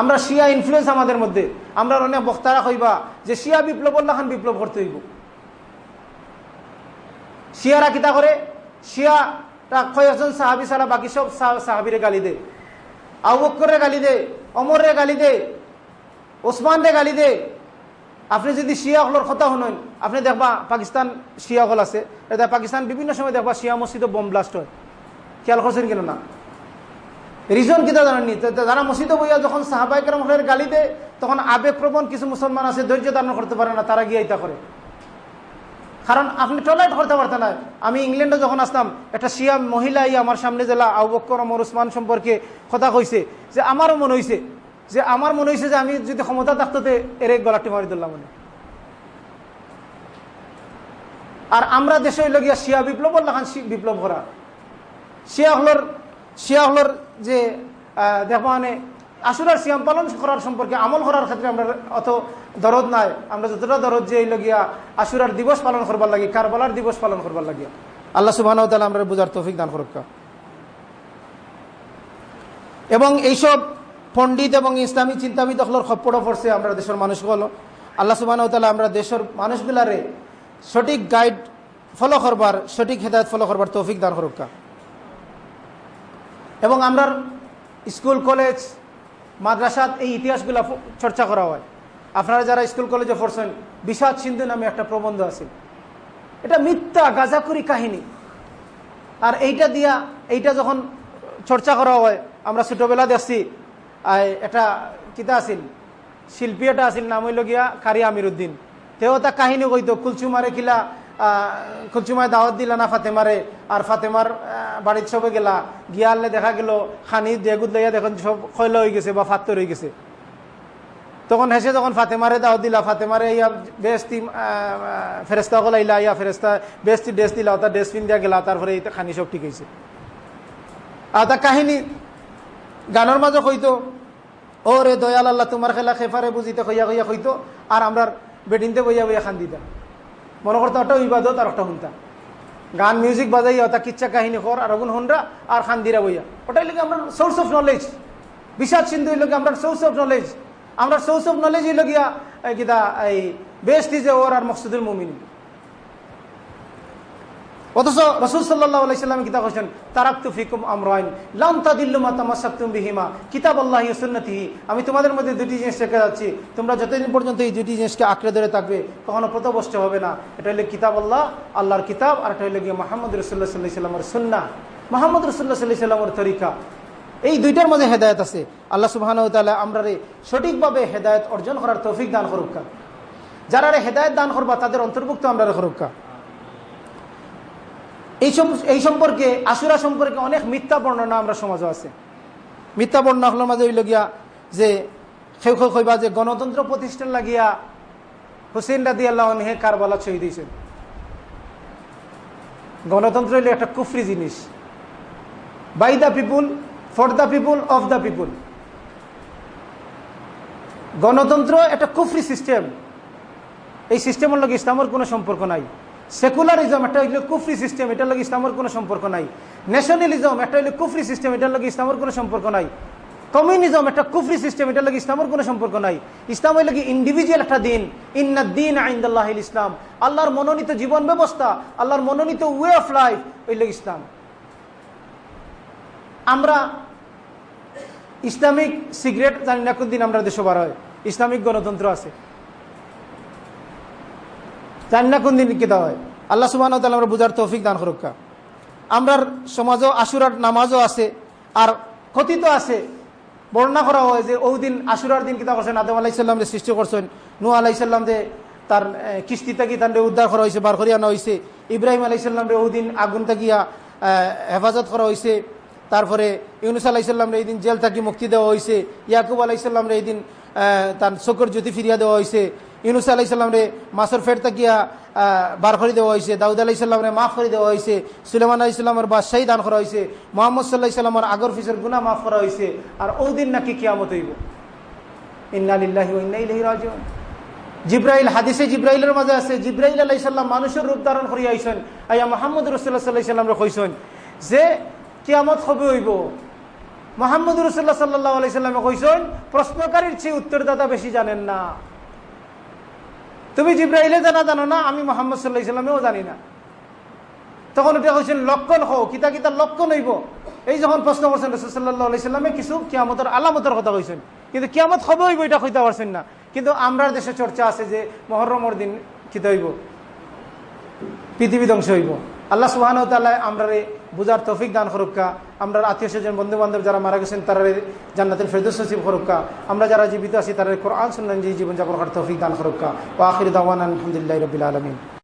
Speaker 1: আমরা শিয়া ইনফ্লুয়েন্স আমাদের মধ্যে। আমরা অনেক বক্তারা হইবা যে শিয়া বিপ্লব খান বিপ্লব করতে হইব। শিয়ারা কিতা করে? শিয়া কয়েকজন সাহাবি ছাড়া বাকি সব সাহাবিরে গালি দে আউবক্করে গালি দে অমরে গালি দে ওসমান রে গালি দে আপনি যদি শিয়া হলর কথা শুনেন, আপনি দেখবা পাকিস্তান শিয়া হল আছে। এটা পাকিস্তান বিভিন্ন সময় দেখবা শিয়া মসজিদে বোম ব্লাস্ট হয়। খেয়াল করছেন কেন না? রিজন কিতা জানেননি? যারা মসজিদে বইয়া যখন সাহাবাই কেরাম হলের গালি দেয় তখন আবেগপ্রবণ কিছু মুসলমান আছে, ধৈর্য ধারণ করতে পারে না, তারা গিয়ে ইতা করে। কারণ আপনি টয়লেট করতে পারতেন না। আমি ইংল্যান্ডে যখন আসতাম, একটা শিয়া মহিলাই আমার সামনে জেলা আবক্কর অমর উসমান সম্পর্কে কথা কইছে, যে আমারও মনে হয়েছে যে আমার মনে হয়েছে যে আমি যদি ক্ষমতা থাকতো এর এক গলাটি মারি দিলাম মনে আর আমরা দেশে হইল গিয়া শিয়া বিপ্লব লাখান বিপ্লব করা শিয়া হলর শিয়া হলর যে দেখো মানে আসুরার সিয়াম পালন করার সম্পর্কে আমল করার ক্ষেত্রে আমরা অত দরদ নাই। আমরা যতটা দরদ যে লগিয়া আসুরার দিবস পালন করবার লাগি, কারবালার দিবস পালন করবার লাগিয়া আল্লাহ সুবাহ আমরা বুঝার তৌফিক দান করক্কা এবং এইসব পণ্ডিত এবং ইসলামী চিন্তাবিদ হলোর খপ্পড়ও পড়ছে আমরা দেশের মানুষগুলো। আল্লাহ সুবাহ আমরা দেশের মানুষগুলারে সঠিক গাইড ফলো করবার, সঠিক হেদায়ত ফলো করবার তৌফিক দান করক্কা এবং আমরা স্কুল, কলেজ, মাদ্রাসাত এই ইতিহাসগুলো চর্চা করা হয়। আপনারা যারা স্কুল, কলেজে পড়ছেন, বিষাদ সিন্ধু নামে একটা প্রবন্ধ আছে। এটা মিথ্যা, গাজাকুরি কাহিনী। আর এইটা দিয়া, এইটা যখন চর্চা করা হয়, আমরা ছোটবেলা দেখছি এটা কিতা আছিল? শিল্পী এটা আছিল, নাম হইল গিয়া কারি আমির উদ্দিন তেও তা কাহিনী কইতো কুলচুমারে কিলা খুলচুমায় দাওয়াত দিলা না ফাতেমারে আর ফাতেমার বাড়ির সবে গেলা গিয়ালে দেখা গেল, খানি দেগুদ লইয়া দেখুন সব খৈল হয়ে গেছে বা ফাত্তর হয়ে গেছে। তখন হেসে যখন ফাতেমারে দাওয়াত দিলা ফাতেমারে ইয়া বেস্তি ফেরেস্তা কলাইলা ইয়া ফেরেস্তা বেস্তি ড্রেস দিলা, ওটা ড্রেস পিন দিয়া গেলা তারপরে খানি সব ঠিক হয়েছে আর তা কাহিনী গানের মাঝে কইতো ও রে দয়াল আল্লাহ, তোমার খেলা খেফারে বুঝিতে কইয়া কইয়া কইতো, আর আমরা বেডিনতে বইয়া বইয়া খান দিতা মনে করতো ওটা ইবাদত আর একটা শুনতা গান মিউজিক বাজাই ওটা কিচ্ছা কাহিনী কর, আর ওগুন হনরা, আর খান্দিরা বইয়া। ওটাই লোক আমরা সোর্স অফ নলেজ বিষাদ সিন্ধু লোক আমরা সোর্স অফ নলেজ আমরা সোর্স অফ নলেজ হইল গিয়া কিতা, এই বেস্ট ইজ ওর আর মকসুদুল মুমিনী। অথচ রসুল সাল্লাহ কিতাব করছেন তারাক্তু ফিকুম আমরাইন লাম তাদিল্লুমা তামাসাক্তুম বিহিমা কিতাব আল্লাহ সুন্নতিহি। আমি তোমাদের মধ্যে দুটি জিনিস রেখে যাচ্ছি। তোমরা যতদিন পর্যন্ত এই দুটি জিনিসকে আঁকড়ে ধরে থাকবে, কখনো প্রতবষ্ট হবে না। এটা হইলে কিতাব আল্লাহ আল্লাহর কিতাব, আর এটা হইলে গিয়ে মোহাম্মদ রসুল্লাহ সাল্লাহ সাল্লামের সুন্না মোহাম্মদ রসুল্লাহ সাল্লাহ সাল্লামের তরিকা। এই দুইটার মধ্যে হেদায়ত আছে। আল্লাহ সুবাহ আমরা রে সঠিকভাবে হেদায়ত অর্জন করার তৌফিক দান করুকা। যারা রে হেদায়ত দান করবা, তাদের অন্তর্ভুক্ত আমরা রে করুকা। এই এই সম্পর্কে, আশুরা সম্পর্কে অনেক মিথ্যা বর্ণনা আমরা সমাজে আছে। মিথ্যা বর্ণনা হলোর মাঝে হইল গিয়া যে কইবা যে গণতন্ত্র প্রতিষ্ঠান লাগিয়া হুসেন রাদি আল্লাহ কারবালা শহীদ হয়েছেন গণতন্ত্র হইলে একটা কুফরি জিনিস। By the people for the people of the people গণতন্ত্র একটা কুফরি সিস্টেম এই সিস্টেমের লগে ইসলামের কোনো সম্পর্ক নাই। সেকুলারিজম একটা হইল কুফরি সিস্টেম, এটার লগে ইসলামের কোনো সম্পর্ক নাই। ন্যাশনালিজম একটা হইল কুফরি সিস্টেম, এটার লগে ইসলামের কোনো সম্পর্ক নাই। কমিউনিজম একটা কুফরি সিস্টেম, এটার লগে ইসলামের কোনো সম্পর্ক নাই। ইসলাম হইল কি ইন্ডিভিজুয়াল একটা দিন। ইন্না দিন আইন্দাল্লাহ ইসলাম। আল্লাহর মনোনীত জীবন ব্যবস্থা, আল্লাহর মনোনীত ওয়ে অফ লাইফ হইল ইসলাম। আমরা ইসলামিক সিগারেট জানি না কোন দিন আমরা দেশে বার হয়। ইসলামিক গণতন্ত্র আছে। জানি না কোন দিন কেতা হয়? আল্লাহ সুবাহ আমরা বুঝার তৌফিক দান করুকা আমরার সমাজও আশুরার নামাজও আছে, আর কথিত আছে, বর্ণনা করা হয় যে ওই দিন আশুরার দিন কিতা করছেন আদম আলাইসাল্লাম সৃষ্টি করছেন নু আলাইসাল্লাম যে তার কিস্তি থাকি তার উদ্ধার করা হয়েছে, বার করিয়া আনা হয়েছে, ইব্রাহিম আলাইসাল্লাম ওই দিন আগুন থাকিয়া হেফাজত করা হয়েছে, তারপরে ইউনুস আলাইসাল্লাম এই দিন জেল থাকি মুক্তি দেওয়া হয়েছে, ইয়াকুব আলাইসাল্লাম এই দিন তার চকুর জ্যোতি ফিরিয়া দেওয়া হয়েছে ইউনুস আলাইসাল্লাম রে মাসর ফের তাকিয়া বার করে দেওয়া হয়েছে, দাউদ আলাইসাল্লাম রে মাফ করে দেওয়া হয়েছে সুলেমান আলাইসাল্লামের বাদশাহী দান করা হয়েছে, মোহাম্মদ সাল্লাহ সাল্লামের আগর ফিসের গুণা মাফ করা হয়েছে, আর ওই দিন নাকি কিয়ামত হইব। ইন্নালিল্লাহি ওয়া ইন্না ইলাইহি রাজিউন। জিব্রাইল, হাদিসে জিব্রাইলের মাঝে আছে, জিব্রাইল আলাইহিস সালাম মানুষের রূপ ধারণ করি আইছেন আইয়া মুহাম্মদ রাসূলুল্লাহ সাল্লাল্লাহু আলাইহি সাল্লামরে কইছেন যে, কিয়ামত হবে হইব? মোহাম্মদ রসুল্লাহ সাল্লাহ আলাইহি সাল্লামে কইছেন প্রশ্নকারীর চেয়ে উত্তরদাতা বেশি জানেন না। তুমি জিব্রাইলে জানা, জানো না? আমি মোহাম্মদ সাল্লাহ ইসলামেও জানি না। তখন এটা কইছেন, লক্ষণ হও কিতা কিতা লক্ষণ হইব। এই যখন প্রশ্ন করছেন, রসুল সাল্লাহ কিছু কিয়ামতের আলামতের কথা কইছেন। কিন্তু কিয়ামত হবে হইব, এটা কইতে পারছেন না। কিন্তু আমরা দেশে চর্চা আছে যে, মহরমর দিন কিতা হইব? পৃথিবী ধ্বংস হইব। আল্লাহ সুহান তাল্লাহ আমরা বুঝার তৌফিক দান করুকা আমরা আত্মীয় স্বজন বন্ধু বান্ধব যারা মারা গেছেন তারা জান্নাতের ফেরদুস নসিব আমরা যারা জীবিত আছি তারা কোরআন যে জীবনযাপন করার তৌফিক দান করুকা ও আখির দাওয়ান আলহামদুলিল্লাহ রবিল আলমিন।